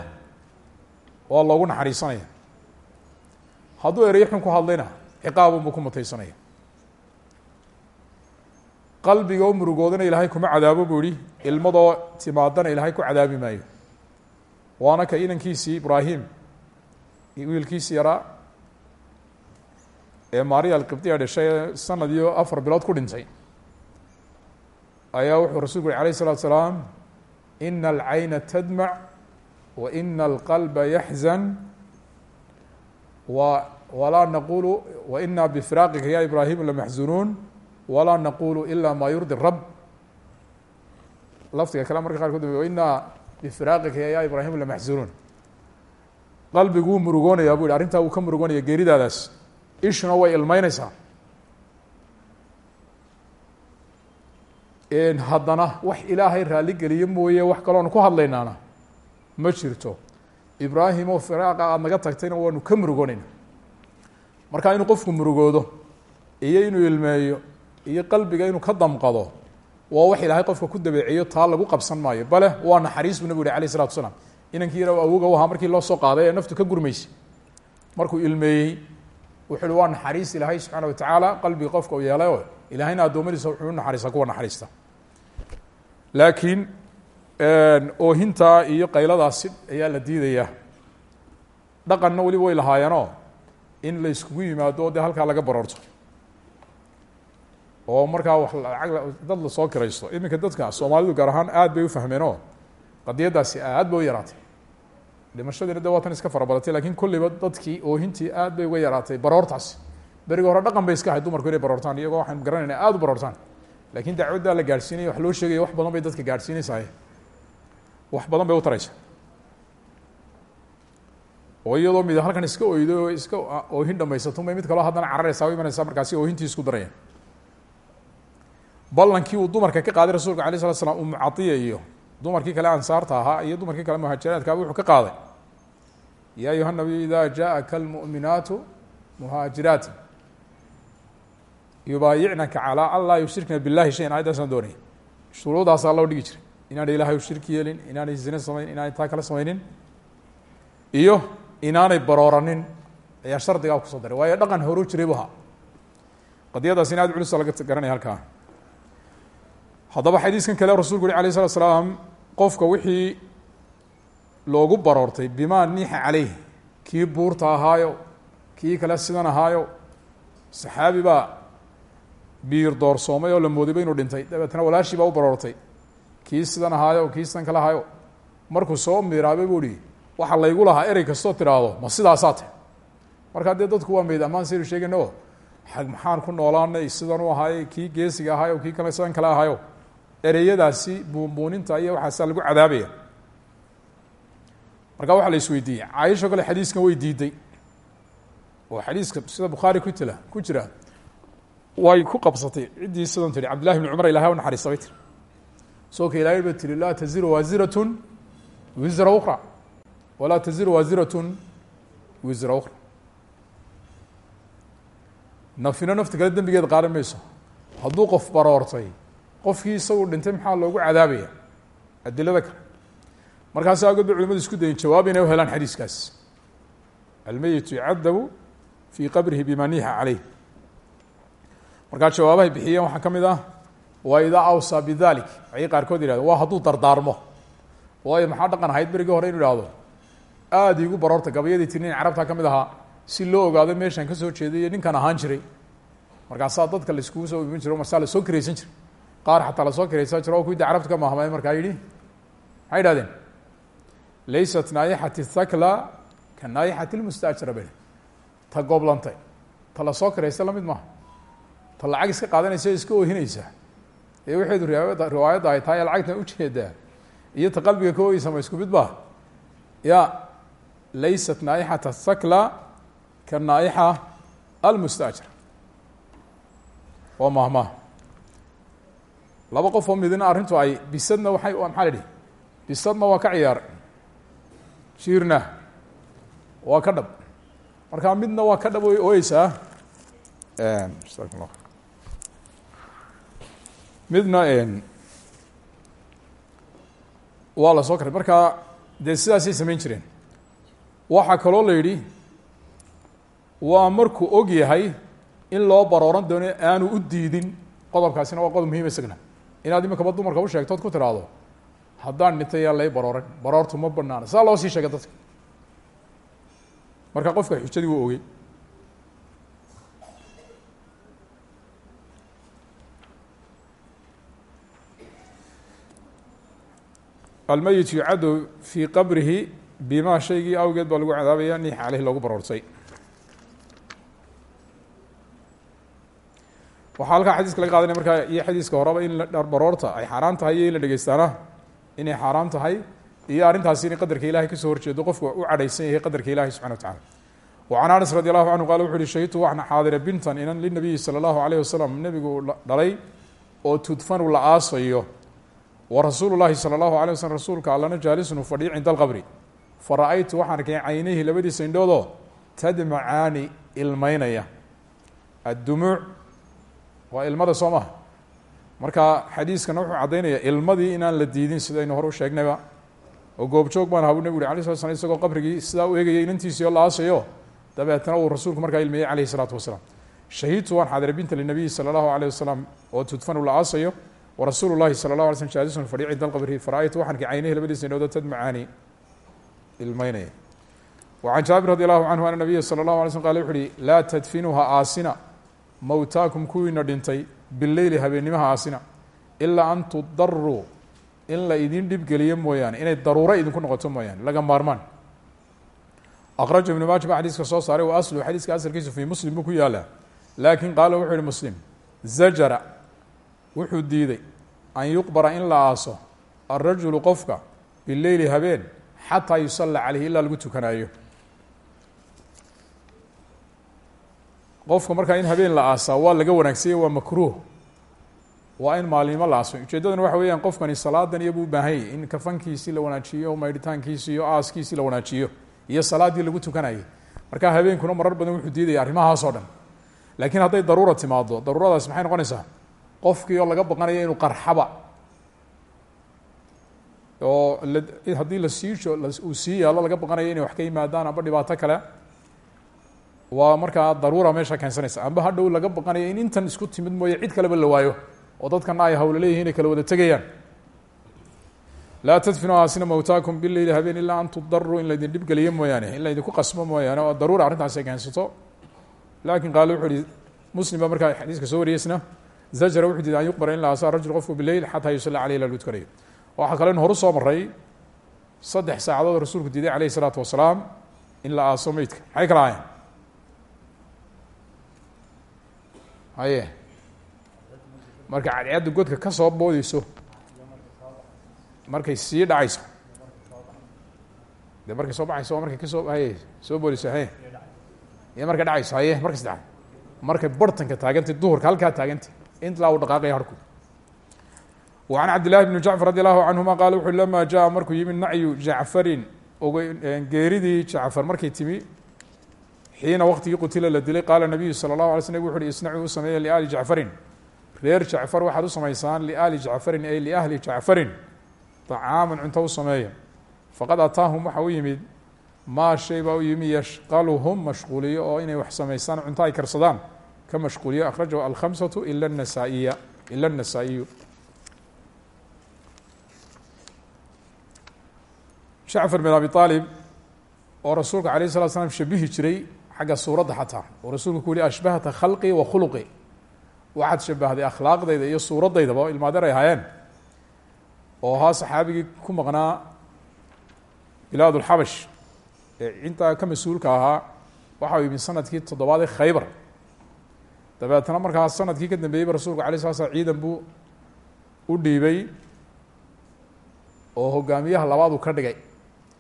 waa loogu naxariisanaya hadduu ereyo xun ku hadlayna ciqaabunbu ku mutaysanaya. Qalbiga oo murugoodana ilaahay kuma cadaabo buu yihi ilmadoo timaadana ilaahay ku cadaabi maayo. Waana ka inankiisii ibraahim wiilkiisii yaraa ee maria alqibdiya sanad iyo afar bilood ku dhintay. Ayaa wuxuu rasulku yuri alayh الsalatu salaam ina alcayna tadmac wa ina alqalba yaxzan wa walaa naqulu wa ina bifiraaqika ya ibrahimu lamaxzunuun walaa naqulu ila ma yurdi rab lafdiga kale marka qaarkood wa ina bifiraaqika ya ibrahimu lamaxzunuun qalbigu wuu murugoonayaa bu yihi arrintaa wuu ka murugoonaya geeridaadaas ishuna way ilmeyneysaa haddana wax ilaahay raali geliye mooye wax kaloonu ku hadlaynaana ma jirto ibraahim oo firaaqa aada naga tagtayna waanu ka murugoonayna marka inuu qofku murugoodo iyo inuu ilmeeyo iyo qalbiga inuu ka damqado waa wax ilaahay qofka ku dabeeciyo taa lagu qabsan maayo. Bale waa naxariis bu nabigu yhi alayh isalatu salaam inankii yar awoga u ahaa markii loo soo qaaday naftu ka gurmaysay markuu ilmeeyey wuxu uhi waa naxariis ilaahay subxaana wa tacaala qalbiga qofka u yeelay oo ilaahayna addoommadiisa wuxuu u kuwa naxariista. Laakiin oohintaa iyo qayladaasi ayaa la diidayaa. Dhaqanna weliba way lahaayeenoo in la iskugu yimaado dee halkaa laga baroorto. Oo markaa wax lacag dad la soo kiraysto. Iminka dadka soomaalidu gaar ahaan aad bay u fahmeenoo qadiyaddaasi aad bay u yaraatay. Dhimashadiina de waatan iska fara badatay laakiin kulliba dadkii oohintii aad bay uga yaraatay baroortaasi. Berigi hore dhaqan bay iska ahay dumarku inay baroortaan iyagoo waxaan garanayna aada u baroortaan. Lakin dacwaddaa la gaadhsiinaya wax loo sheegaya wax badan bay dadka gaadhsiinaysaay wax badan bay u taraysa oo iyadoo mid halkan iska oydo oo iska oohin dhamaysaton bay mid kaloo haddana cararaysaa u imanaysaa markaasi oohintii isku daraya ballankii uu dumarka ka qaaday rasuulka alay slat slam umu caiya iyo dumarkii kale ansaarta ahaa iyo dumarkii kale muhaajiraadkaaba wuxuu ka qaaday ya ayuha nabiyu ida jaءaka almuؤminaatu muhaajiraati yubaayicnaka calىa an laa yushrikna biاllahi shayan ayaddaasaan doonaya shuruudaasaa loo dhigi jiray inaanay ilahay u shirki yeelin inaanay zine samayn inaanay taa kale samaynin iyo inaanay barooranin ayaa shardigaa ku soo daray. Waayo dhaqan horu jiray buha qadiyadaas in aad laga garanaya halkaa. Haddaba xadiiskan kale rasulku uri salaam qofka wixii loogu baroortay bimaa niixa caleyh kii buurta ahaayo kii kale sidan ahaayo saxaabi baa biir doorsoomay oo la moodayba inuu dhintay. Dabeetna walaashii baa u baroortay. Kii sidan ahaayo kii sidan kale ahaayo markuu soo miiraabay buu hi waxa laygu lahaa erey kastoo tiraahdo ma sidaasaa te markaa dee dadku waa meyd amaan saynu sheegayna o maxaan ku noolaanay sidan u ahaayo kii geesiga ahaayo kii kale sidan kale ahaayo ereyadaasi buunbuuninta iyo waxaasaa lagu cadaabaya. Marka waxaa la isweydiiyey caaisho kale xadiiskan way diiday oo xadiiska sida bukhaari ku tila ku jira. Way ku qabsatay ciddii sidan tihi cabdillahi bn cumar ilahay u naxariista bay tiri. Soo ka ilahay ba tiri laa taziru waasiratun wisra ukra walaa taziru waasiratun wisra ukra nafina nafta kale dembigeed qaadan mayso hadduu qof baroortay qofkii isagu dhintay maxaa loogu cadaabaya adilada kale markaas agood bay culimadu isku dayen jawaab inay u helaan xadiiskaas almeyitu yucadabu fii qabrihi bima niixa caleyh markaa jawaabahay bixiyeen waxaa ka mid ah waa idaa awsaa bidalik ayay qaarkood yidhahdeen waa hadduu dardaarmo waayo maxaa dhaqan ahayd berigii hore inu ihahdo aada iigu baroorta gabayadii tirnin carabta ka mid ahaa si loo ogaado meeshaan ka soo jeeday iyo ninkan ahaan jiray. Markaasaa dadka laiskugu soo imin jiro marsaa la soo kiraysan jiray qaar xataa la soo kiraysan jiro o kuwii de carabta ka mahmay markaa yidhi. Maxay laysat naayixati thakla ka naayixati lmustaajira ta gooblantay ta la soo kiraysa la mid maaha ta lacag iska qaadanaysa o iska oohinaysa ee waxeedu riwaayadda riwaayadda ay tahay lacagtan u jeedaa iyo ta qalbiga ka ooyeysa ma isku mid ba ya laysat naayixata thakla ka naayixa almustaajira waa mahmaah laba qof oo midna arrintu ay bisadna waxay maxaa la idhi bisadna waa ka ciyaar. Jiirna waa ka dhab. Markaa midna waa ka dhab way ooyeysaa midna waa la soo karay. Markaa sidaasay samayn jireen waxaa kaloo la yidhi waa markuu og yahay in loo barooran doono aanu u diidin. Qodobkaasina waa qodob muhiim isagna inaad iminkaba dumarka u sheegtood ku tiraahdo haddaan dhintay yaa lay barooran baroortu ma banaana saa loo sii sheegay dadka. Marka qofka xujadii wuu ogey almeyit yucaddu fii qabrihi bima shaygii awgeed baa lagu cadaabaya nix caleyhi loogu baroortay waxaa halkaa xadiiska laga qaadanaya markaa iyo xadiiska horeba in baroorta ay xaaraan tahay iyo in la dhegeystaana inay xaaraan tahay iyo arrintaasi inay qadarka ilahay ka soo horjeedo qofku u cadhaysan yahay qadarka ilahi subxana wa tacala wacan anas radi allahu canhu qala wuxu uhi shahidtu waxna xaadira bintan inan linabiyi sala allahu alayh wasalam nebigu dhalay oo tudfanu la aasayo wa rasuulu llahi sala allahu alay waslm rasuulka allana jaalisun u fadhiyo cinda fa ra'aytu waxaan arkay caynayhi labadiisa indhoodoo tadmacaani ilmeynaya addumuuc waa ilmada soo marka xadiiskana wuxuu caddaynaya ilmadii inaan la diidin sidaynu hore u sheegnayba. Oo goobjoog baan ahaa bu nebigu uri alay slat slam isagoo sidaa u eegayay inantiisii oo la aasayo dabeetna uu rasuulku markaa ilmeeyey calayhi isalaatu wasalaam. Shahidtu waan xaadiray binta linabiyi sala allahu alayh oo tudfanu la aasayo wa rasuulu llahi sala allah alay slm jaalisun fadhiyo cinda alqabri fara-aytu waxaan ka caynayhi labadiisa indhoodo tadmacaani ilmeynaya wacan jaabir radi allahu canhu ana nabiya sala allahu alay slm qala wuxu uhi laa tadfinuuha aasina mowtaakum kuwiina dhintay bileyli habeenimaha aasina ilaa an tudaruu in la idin dhibgeliyo mooyaane inay daruuro idinku noqoto mooyaane laga maarmaan. Akraja ibnu maaja ba xadiiska soo saaray wa aslu xadiiska asalkiisu fii muslim buu ku yaalaa laakin qaala wuxuu yihi muslim zajara wuxuu diiday an yuqbara in la aaso alrajulu qofka bileyli habeen xataa yusalla caleyhi ilaa lagu tukanaayo. Qofka markaa in habeen la aasaa waa laga wanaagsanya waa makruuh. Waa in maalinimo la aaso. Ujeeddaduna waxa weeyaan qofkani salaadan iyo buu u baahanyay in kafankiisii la wanaajiyo maydhitaankiisi iyo aaskiisii la wanaajiyo iyo salaaddii lagu tukanayay markaa habeenkuna marar badan wuxuu diidaya arrimahaas oo dhan. Laakiin hadday daruura timaado daruuradaas maxay noqonaysaa? Qofkii oo laga baqanayo inuu qarxaba oo haddii la sii uu sii yaalo laga baqanayo inay wax ka yimaadaan amba dhibaato kale waa markaa daruura meesha keensanaysa. Amba hadhow laga baqanayo in intan isku timid mooye cid kaleba la waayo oo dadkana ay hawlo leeyihiin inay kala wada tegayaan. Laa tadfinu aasina mowtaakum bileyli habeen ilaa an tudaruu in laydin dhibgeliyo mooyaane in laydinku qasbo mooyaane oo daruura arrintaas ay keensato. Laakin qaale wuxuu ihi muslim baa markaa xadiiska soo wariyeysna zajra wuxuu diiday an yuqbara in la aasaa rajul qofku bileyl xataa yusalla caleyh ila lagu tukanayo waxaa kaloo in horu soo maray saddex saacadood rasuulku diiday caleyhi isalaatu wasalaam in la aaso meydka maxay kala ahayen haye. Marka cadceadda godka ka soo boodeyso markay sii dhacayso. De markay soo baxayso markay ka soo haye soo boodeyso haye. Iyo markay dhacayso haye marka saddexaad markay bartanka taagantay duhurka halkaa taagantay intlaa u dhaqaaqaya harku وعن cبد للhi بن جعفر رضي الله عنهma qال وxu لma jaءa markuu yimi nacyu jacفarin geeridii jacفar markay timi xiina waqtigii qutila la dilay qaala النabiyu slى الlaه علي sl nbg وxu uhi isnacuu u sameeya لآli jacفarin reer jacفar waxaad u samaysaan لآli jacفarin ay لأhli jacفarin طacaaman cunto u sameeya faqad ataahum waxa u yimid maa shay baa u yimi yashqalhum mashquuliyo oo inay wax samaystaan cunto ay karsadaan ka mashquuliyo akhrajahu alkhamsaة ila النasaaئiya ila النasaaئiyu jacfar bin abi aalib oo rasuulka alayh slat slam shabihi jiray xagga suuradda xataa. Oo rasuulka ku yihi ashbahta khalqii wa khuluqii waxaad shabahday akhlaaqdayda iyo suuraddaydabaoo ilmaadeer ay ahaayeen oo ahaa saxaabigii ku maqnaa bilaad lxabash ee intaa ka mas'uulka ahaa waxa uu yimi sannadkii toddobaadee khaybar. Dabeetna markaa sannadkii ka dambeeyeyba rasuulku alay sla slam ciidan buu u dhiibay oo hogaamiyaha labaaduu ka dhigay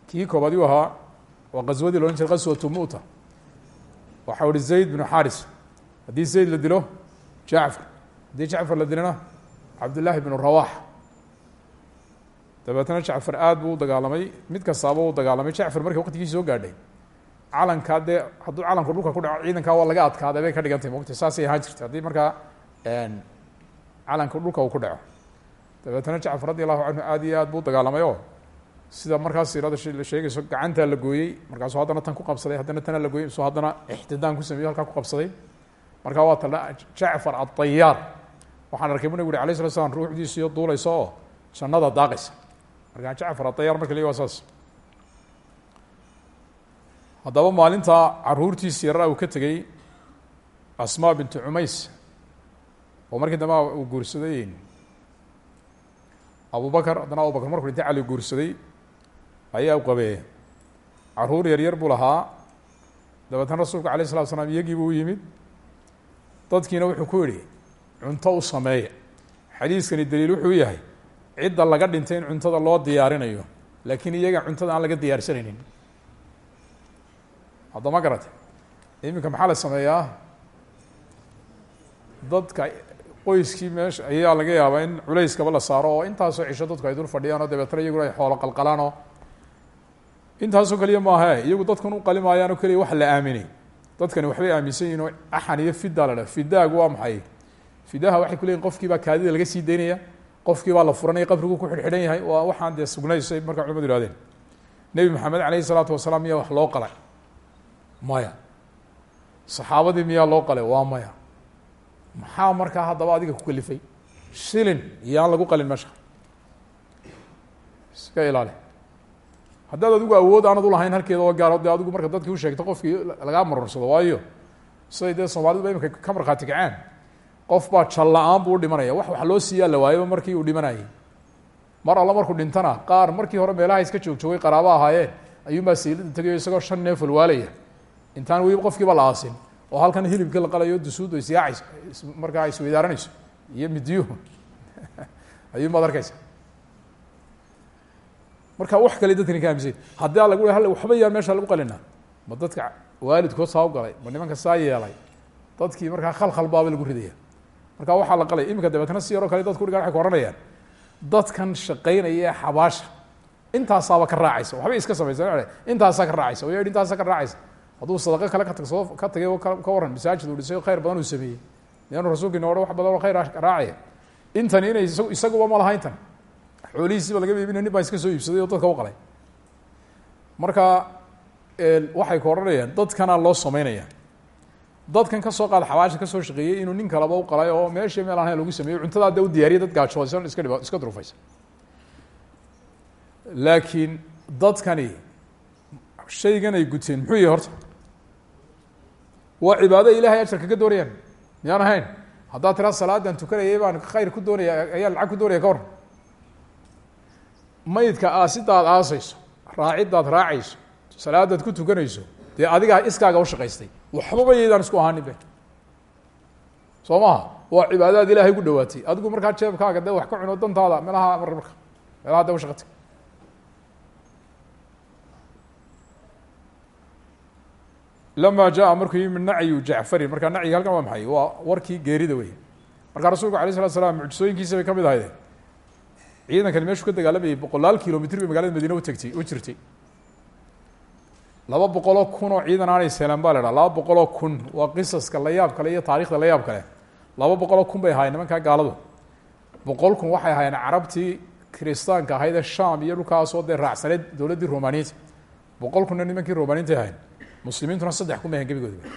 kii koobaad u ahaa waa qaswadii la odhan jiray qaswatu mu'ta. Waxau ihi zayd binu xaris haddii zayd la dilo jacfar haddii jacfar la dilona cabdullaahi bnu rawax dabeetna jacfar aad buu u dagaalamay mid kastaaba u dagaalamay. Jacfar markii waqtigii soo gaadhay calankaa dee hadduu dhulka ku dhaco ciidankaa waa laga adkaaday bay ka dhigantay mogta saasay ahaan jirtay. Haddii markaa calanka dhulka uu ku dhaco. Dabeetna jacfar radi allahu canhu aad aad buu dagaalamay sida markaas la sheegayso gacantaa la gooyey. Markaasuu haddana tan ku qabsaday haddana tana la gooyey. Soo haddana ixtidaan ku sameeyo halkaa ku qabsaday. Markaa waa tala jacfar adayaar waxaan arkay bu nabig uri alay slat slam ruuxdiisiyo duulaysa oo jannada daaqaysa. Markaa jacfar adayaar marka la waa saas. Haddaba maalintaa caruurtiisi yaraa uu ka tegey asmaa bintu cumays oo markii dambe uu guursaday abubakar haddana abubakar markuu dhinta cali guursaday ayaa qabee. Caruur yar yar buu lahaa. Dabeetna rasuulku alayh الsalatu slam iyagiibuu u yimid. Dadkiina wuxuu ku yihi cunto u sameeya. Xadiiskani daliil wuxuu yahay cidda laga dhintay in cuntada loo diyaarinayo laakiin iyaga cuntada aan laga diyaarsanaynin haddama garate. Iminka maxaa la sameeyaa? Dadka qoyskii meesha ayaa laga yaabaa in culayskaba la saaro oo intaasoo cisho dadku ay dul fadhiyaan oo dabeetna iyaguna ay xoolo qalqalaan oo intaasoo keliya maahe iyagu dadkan u qalimaayaan oo keliya wax la aaminay dadkani waxbay aaminsan yihiin axan iyo fida la dhah fidaagu waa maxay? Fidaha waxay qofkii baa kaadida laga sii daynaya. Qofkii baa la furanaya qabrigu ku xidhxidhan yahay. Waa waxaan dee sugnaysay markaa culimadu ihahdeen nebi maxamed alayhi isalaatu wasalaam miyaa wax loo qalay? Maya. Saxaabadii miyaa loo qalay? Waa maya. Maxaa markaa haddaba adiga ku kalifay? Shilin iyo aan lagu qalin meesha. Iska ilaali haddaad adigu awood aanad ulahayn halkeeda gaaro dee adigu marka dadkii u sheegto qofkii lagaa marursado waayo siday dee soomaalidu ba imika ka markhaati kaceen. Qof baa jal buu u dhimanaya. Wax wax loo siiyaa la waayaba markii uu dhimanayay mar alla markuu dhintana qaar markii hore meelaha iska joog joogay qaraabo ahaayeen ayuunbaa saylada tegayo isagoo shan neef walwaalaya intaan weli qofkiiba la aasin oo halkan hilibkii la qalayo dusuuddu isyaacayso markaa isweydaaranayso iyo midyuhu (laughs) ayuunbaad arkaysa marka wax kale dadkani ka aaminsan haddii a lagu hal waxba yaan meesha lagu qalina ma dadka waalidkood saa u galay ma nimanka saa yeelay. Dadkii markaa khalkhal baaba lagu ridaya marka waxaa la qalay iminka dabeetna si yaroo kale dadku dhigan waxay ku ohanayaan dadkan shaqaynaya ee xabaasha. Intaasaaba ka raacaysa waxbay iska samaysan intaasaa ka raacaysa ya intaasaa ka raacaysa hadduu sadaqo kale ka tagsoo ka tagay ka waran masaajid uu dhisay khayr badan uu sameeyey. Miyaanu rasuulkiina wax badan oo khayr raacaya. Intani inay is isaguba ma laha intan xoolihiisiiba laga iibinay nin baa iska soo iibsaday oo dadka u qalay. Marka waxay ku odhanayaan dadkanaa loo sameynaya. Dadkan ka soo qaad xabaasha ka soo shaqeeyey inuu nin kaleba u qalay oo meeshii meel aan hayn lagu sameeyey cuntadaa de u diyaariyay dad gaajoosan iska dhib iska durufaysa. Laakiin dadkani shaygan ay guteen muxuu yahay horta? Waa cibaado ilahay ajar kaga doonayaan miyaan ahayn? Haddaad tiraa salaadan tukanayay baan khayr ku doonaya ayaa lacag ku doonaya ka waran maydka aasidaad aasayso raacidaad raacayso salaadaad ku tukanayso dee adigaa iskaaga u shaqaystay waxbaba yaydaan isku ahaanin be soo maha waa cibaadadaad ilaahay gu dhawaatay. Adigu markaa jeebkaaga dee wax ka cuno dantaada meelaha mar marka meelaha de ushaqatay lama jaa markuu yimi nacyu jacfarin markaa nacyiga halkan waa maxay? Waa warkii geerida wey markaa rasuulku alay slat slam mucjisooyinkiisa bay ka mid ahayde ciidankani meeshuu ka dagaalamayay boqolaal kilomitr bay magalada madiine utagtay u jirtay. Laba boqoloo kun oo ciidan aanay seelaan ba la dhaha laba boqoloo kun waa qisaska la yaab kale iyo taarikhda la yaab kale. Laba boqoloo kun bay ahaayeen nimankaa gaaladu. Boqol kun waxay ahaayeen carabtii kiristaanka ahayd ee sham iyo dhulkaasoo dee raacsaneed dowladdii romaniinta boqol kunna nimankii romaniinta ahayn muslimiintuna saddex kun bay ahayn gebigoodiba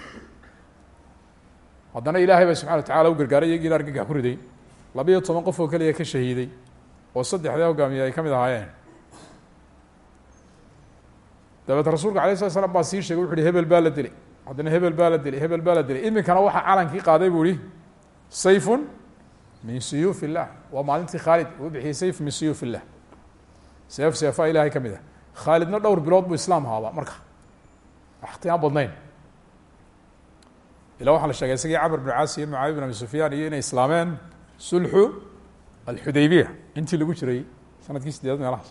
haddana ilaahay baa wa tacala u gargaaray iyagiina argagax ku riday. Labiiyo toban qof oo keliya ka shahiiday oo saddexdaa hogaamiye ay ka mid ahaayeen. Dabeet rasuulka alay slat slam baa sii sheegay wuxu hebel baa la dilay. Haddana hebel baa la dilay hebel baa la dilay. Iminkana waxaa calankii qaaday buu sayfun min suyuuf illah waa maalintii khaalid uu bixiyey sayf min suyuuf illah seef seefa ilahay ka ah. Dhowr bilood buu islaam haaba marka. Waxtiaan badnayn. Ila waxaa la sheegay isagii camr bn caas iyo mucaawiya bin abi sufyaan iyo inay islaameen sulxu alxudaybiya intii lagu jiray sanadkii sideedad meelahaas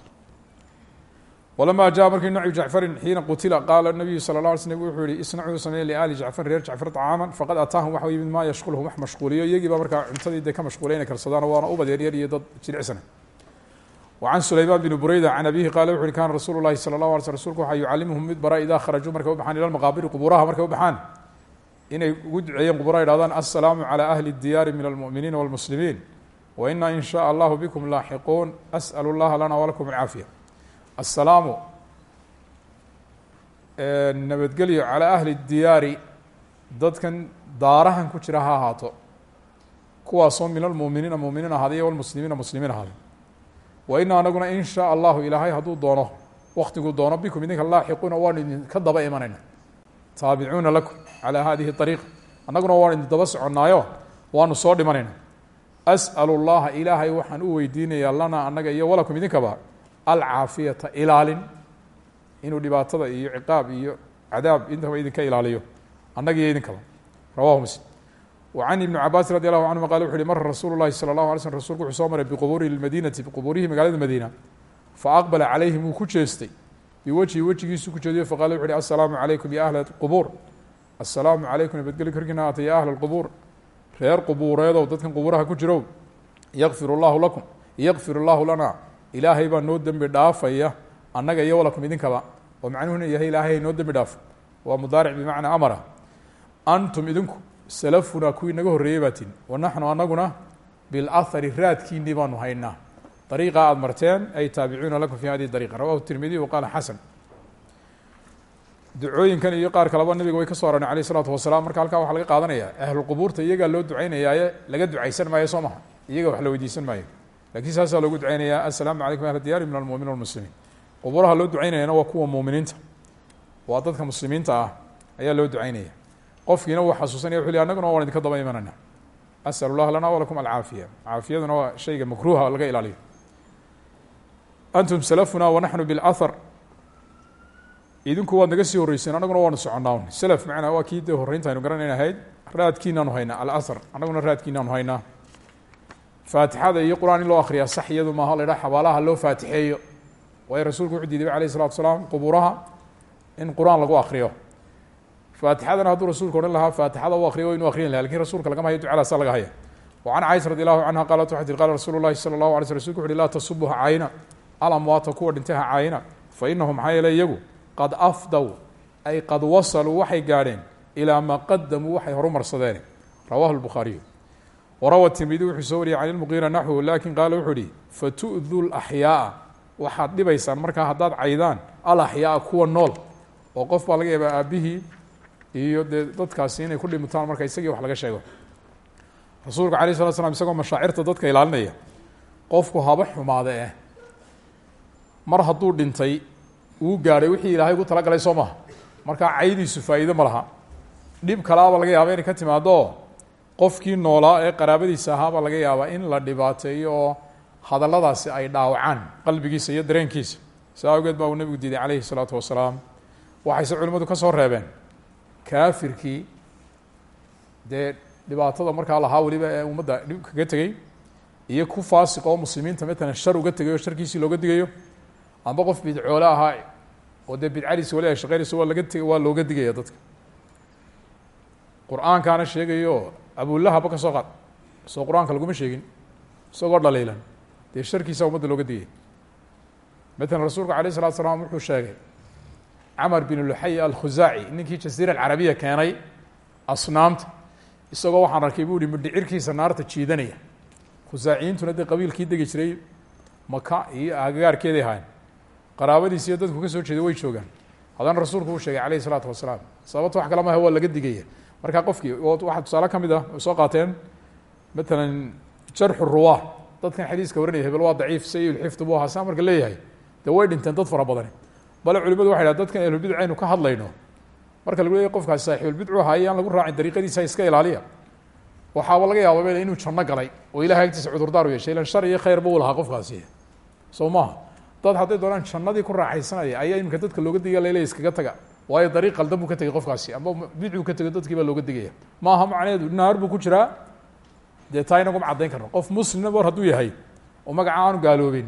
walama jaa markii nacu jacfarin xiina qutila qaala nabiyu sala la alay slm wuxuu yihi isnacuu sameeye liaali jacfar reer jacfar طacaaman faqad ataahum waxa yimid maa yashqulhum wax mashquuliyo iyagii baa markaa cuntadii dee ka mashquulay inay karsadaan waana ubad yaryar iyo dad jilicsana وعن سليمان بن بريدة عن أبيه قال وxu kاn رasuل الlahi صلى الله علي sل رsulku waxa yucaliمهم mid bara إda kharajuu markay u baxaan ilى المqاabiri qburaha markay u baxaan inay ugu duceeyeen qburaha ihahdaan السلام عlى أهلi الدiyaar min المؤمiنiin والمسلimiin وإna in shاء الlah bكم laaxiquun أsأل الlaha lana وlكم الcaafiية السalaamu nabadgelyo calى أhli الdiyaari dadkan daarahan ku jira ha ahaato kuwaasoo min almuminiina muminiin ahaaday wlmuslimiina muslimiin ahaaday wa ina anaguna in shaa allahu ilaahay hadduu doono waktiguu doono bikum idinka laaxiquuna waanu idinka daba imanayna taabicuuna lakum calaa hadihi ariiqa annaguna waanu idin daba soconnaayo waanu soo dhimanayna as'alu llaha ilaahay waxaan u weydiinayaa lana annaga iyo walakum idinkaba alcaafiyata ilaalin inuu dhibaatada iyo ciqaab iyo cadaab intaba idinka ilaaliyo annaga iyo idinkaba rawahu muslim وعن iبن cabاsi radي الlه عanهuma qal wuxu uhi mara rasuul الlahi slى الlaه alay slm rasulku wuxuu soo maray bquburi اmadinati qubuurihi magaalada madiina faaqbala calayhim wuu ku jeestay biwجhi wejigiisu ku jeediyo faqala wuxu uhi aلsalaamu عalaykum ya ahl اqbuur aلsalaamu عalaykum nabadgeli korkiina haata ya ahl اqbuur reer qubuureedow dadkan qubuuraha ku jirow ykfir اllahu lakum ykfir اllahu lana. Ilaahay baa noo dembi dhaafaya annaga iyo walakum idinkaba. Oo macnuhuna yahay ilaahay noo dembi dhaafo waa mudaaric bimacnaa amara. Antum idinku salafuna kuwii naga horreeyey baa tin wa naxnu anaguna bilahari raadkiinii baanu haynaa. Dariiqa aada marteen ay taabicuuna lakum fi hadihi dariqa rawahu tirmidiy wa qaala ducooyinkan iyo qaar kaleba nabiga way ka so arornay alayh isalaatu wasalaam. Marka halkaa waxaa laga qaadanaya ahluqubuurta iyagaa loo ducaynayaaye laga ducaysan maayo soo maha iyaga wax la weydiisan maayo. Lakiin saasaa loogu ducaynayaa assalaamu calaykum ahla diyaari min almumin walmuslimiin qubuuraha loo ducaynayana waa kuwa muuminiinta waa dadka muslimiinta ah ayaa loo ducaynaya. Qofkiina wuu xasuusanaya wuxu li annaguna waan idinka daba imanayna. Asal اllah lana walakum alcaafiya. Caafiyaduna waa shayga makruuha laga ilaaliyo. Antum salafuna wanaxnu biاlahar idinku waad naga sii horreyseen anaguna waanu soconnaa sl macnaa waa kii de horreynta aynu garanayn ahayd. Raadkiinaanu haynaa alasr. Anaguna raadkiinaanu haynaa. Faatixada iyo qur'aan in loo akriyaa sax iyadu maaha la dhaa xabaalaha loo faatixeeyo. Waayo rasuulku wuxuu diidayba alayh isalatu salaam qubuuraha in qur'aan lagu akriyo faatixadana hadduu rasuulku odhan lahaa faatixada u akriyo wa inu akrin laakiin rasuulka lagama hayo ducadaasaa laga haya wacan caysa radi allahu canha qaalat waxay tii qala rasuulu llahi sala allahu alay sl rsulka wuxu uhi laa tasubuha caayna alamwaata kuwa dhintaha caayna fa inahum qad afdow ay qad wasaluu waxay gaadheen ilaa maa qadamuu waxay horumarsadeen. Rawahu الbukhaariyu warawa tirmidi wuxuu soo wariyey can ilmuqiira naxwu laakiin qaala wuxuu uhi fatu'du laxyaaa waxaad dhibaysaan markaa haddaad caydaan alaxyaaa kuwa nool oo qof baa laga yaabaa aabihii iyo dee dadkaasi inay ku dhimutaan marka isagii wax laga sheego. Rasuulka alayh slat slam isagoo mashaacirta dadka ilaalinaya qofku haba xumaade eh. Mar hadduu dhintay uu gaadhay wixii ilaahay ugu talagalay soo maha. Markaa caydiisu faa'iido ma laha. Dhib kalaaba laga yaaba inay ka timaado qofkii noolaa ee qaraabadiisa ahaabaa laga yaabaa in la dhibaateeyo oo hadalladaasi ay dhaawacaan qalbigiisa iyo dareenkiisa. Saa awgeed baa uu nebigu diiday calayhi salaatu wasalaam. Waxayse culimmadu ka soo reebeen. Kaafirkii dee dhibaatada markaa lahaa weliba ee ummadda dhib kaga tegey iyo ku faasiq oo muslimiinta matalan shar uga tegayo sharkiisii looga digayo amba qof bidcoole ahaa oo dee bidcadiisa wali ay shaqeynayso waa laga te waa looga digaya dadka. Qur'aankaana sheegayo abulahaba ka soo qaad soo qur'aanka laguma sheegin isagoo dhaliilan. Dee sharkiisa ummadda looga digaya matalan rasuulku alayh isalatu salaam wuxuu sheegay camar bin luxay alkhusaaci ninkii jasiira alcarabiya keenay asnaamta isagoo waxaan arkay buu ihi midhicirkiisa naarta jiidanaya. Khusaaciyiintuna dee qabiilkii degi jiray maka iyo agagaarkeeday ahaayeen qaraabadiis iyo dadku ka soo jeeday way joogaan. Haddana rasuulku uu sheegay alayh isalaatu wasalaam. Sababta wax kala maha waa laga digaya marka qofkii waxaa tusaale ka mid ah soo qaateen matalan jarxu ruwaa dadkan xadiiska warinaya hebel waa daciif sayilxifd buu ahaa saa leeyahay. Dee way dad fara badani. Bale culimadu waxay dhaha dadkan ahlulbidc aynu ka hadlayno. Marka lagu leeyahy qofkaasi saaxiibulbidcu haye aan lagu raacin dariiqadiisa iska ilaaliya. Waxaaba laga yaaba bel inuu janno galay oo ilahay agtiisa cudurdaar u yeeshay. Ilan shar iyo khayrba uu lahaa qofkaasi. Soo dad hadday doonaan jannadii ku raaxaysanaya ayaa iminka dadka looga diga lele iskaga taga. Waayo dariiq qaldan buu ka tegay qofkaasi amba bidcuu ka tego dadkii baa looga digaya. Maaha macnaheedu naar buu ku jiraa? Dee taa inaguma caddayn karno. Qof muslimna war hadduu yahay oo magaca aanu gaaloobin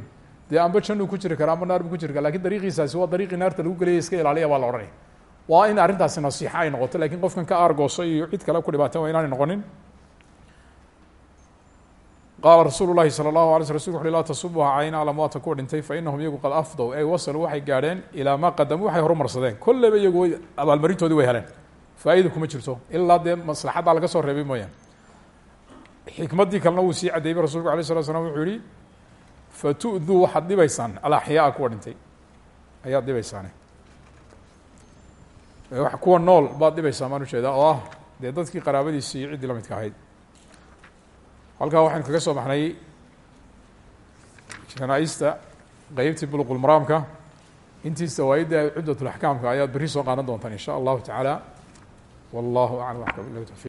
dee amba jannuu ku jiri kara amba naar buu ku jiri kara laakiin dariiqiisaasi waa dariiqii naarta lagu geliyay iska ilaaliya baa la odhanaya. Waa in arrintaasi nasiixa ay noqoto laakiin qofkan ka aargooso iyo cid kale ku dhibaatan waa inaanay noqonin qaala rasuulu lahi salى اlahu alay sl rasulku uxu laa tasubuha cayna alamwaata kuwa dhintay fainahum iyagu qad afdow ay wasaluu waxay gaadheen ilaa maa qadamuu waxay horumarsadeen kolleyba iyagu way abaalmarintoodii way heleen faa-ida kuma jirto ilaa dee maslaxaddaa laga soo reebay mooyaan xikmaddii kalena wuu sii caddeeyey rasulku alay slat slam wuxuu yihi fatu'duu waxaad dhibaysaan alaxyaa kuwa dhintay ayaad dhibeysaane kuwa nool baad dhibaysaan baan u jeedaa oo ah dee dadkii qaraabadiisi iyo ciddii la midka ahayd halkaa waxaynu kaga soo baxnay janaa-ista qeybtii buluqulmaraamka intii sawaaidda cuddatulaxkaamka ayaad berri soo qaadan doontaan in sha allahu tacaala wallahu aclam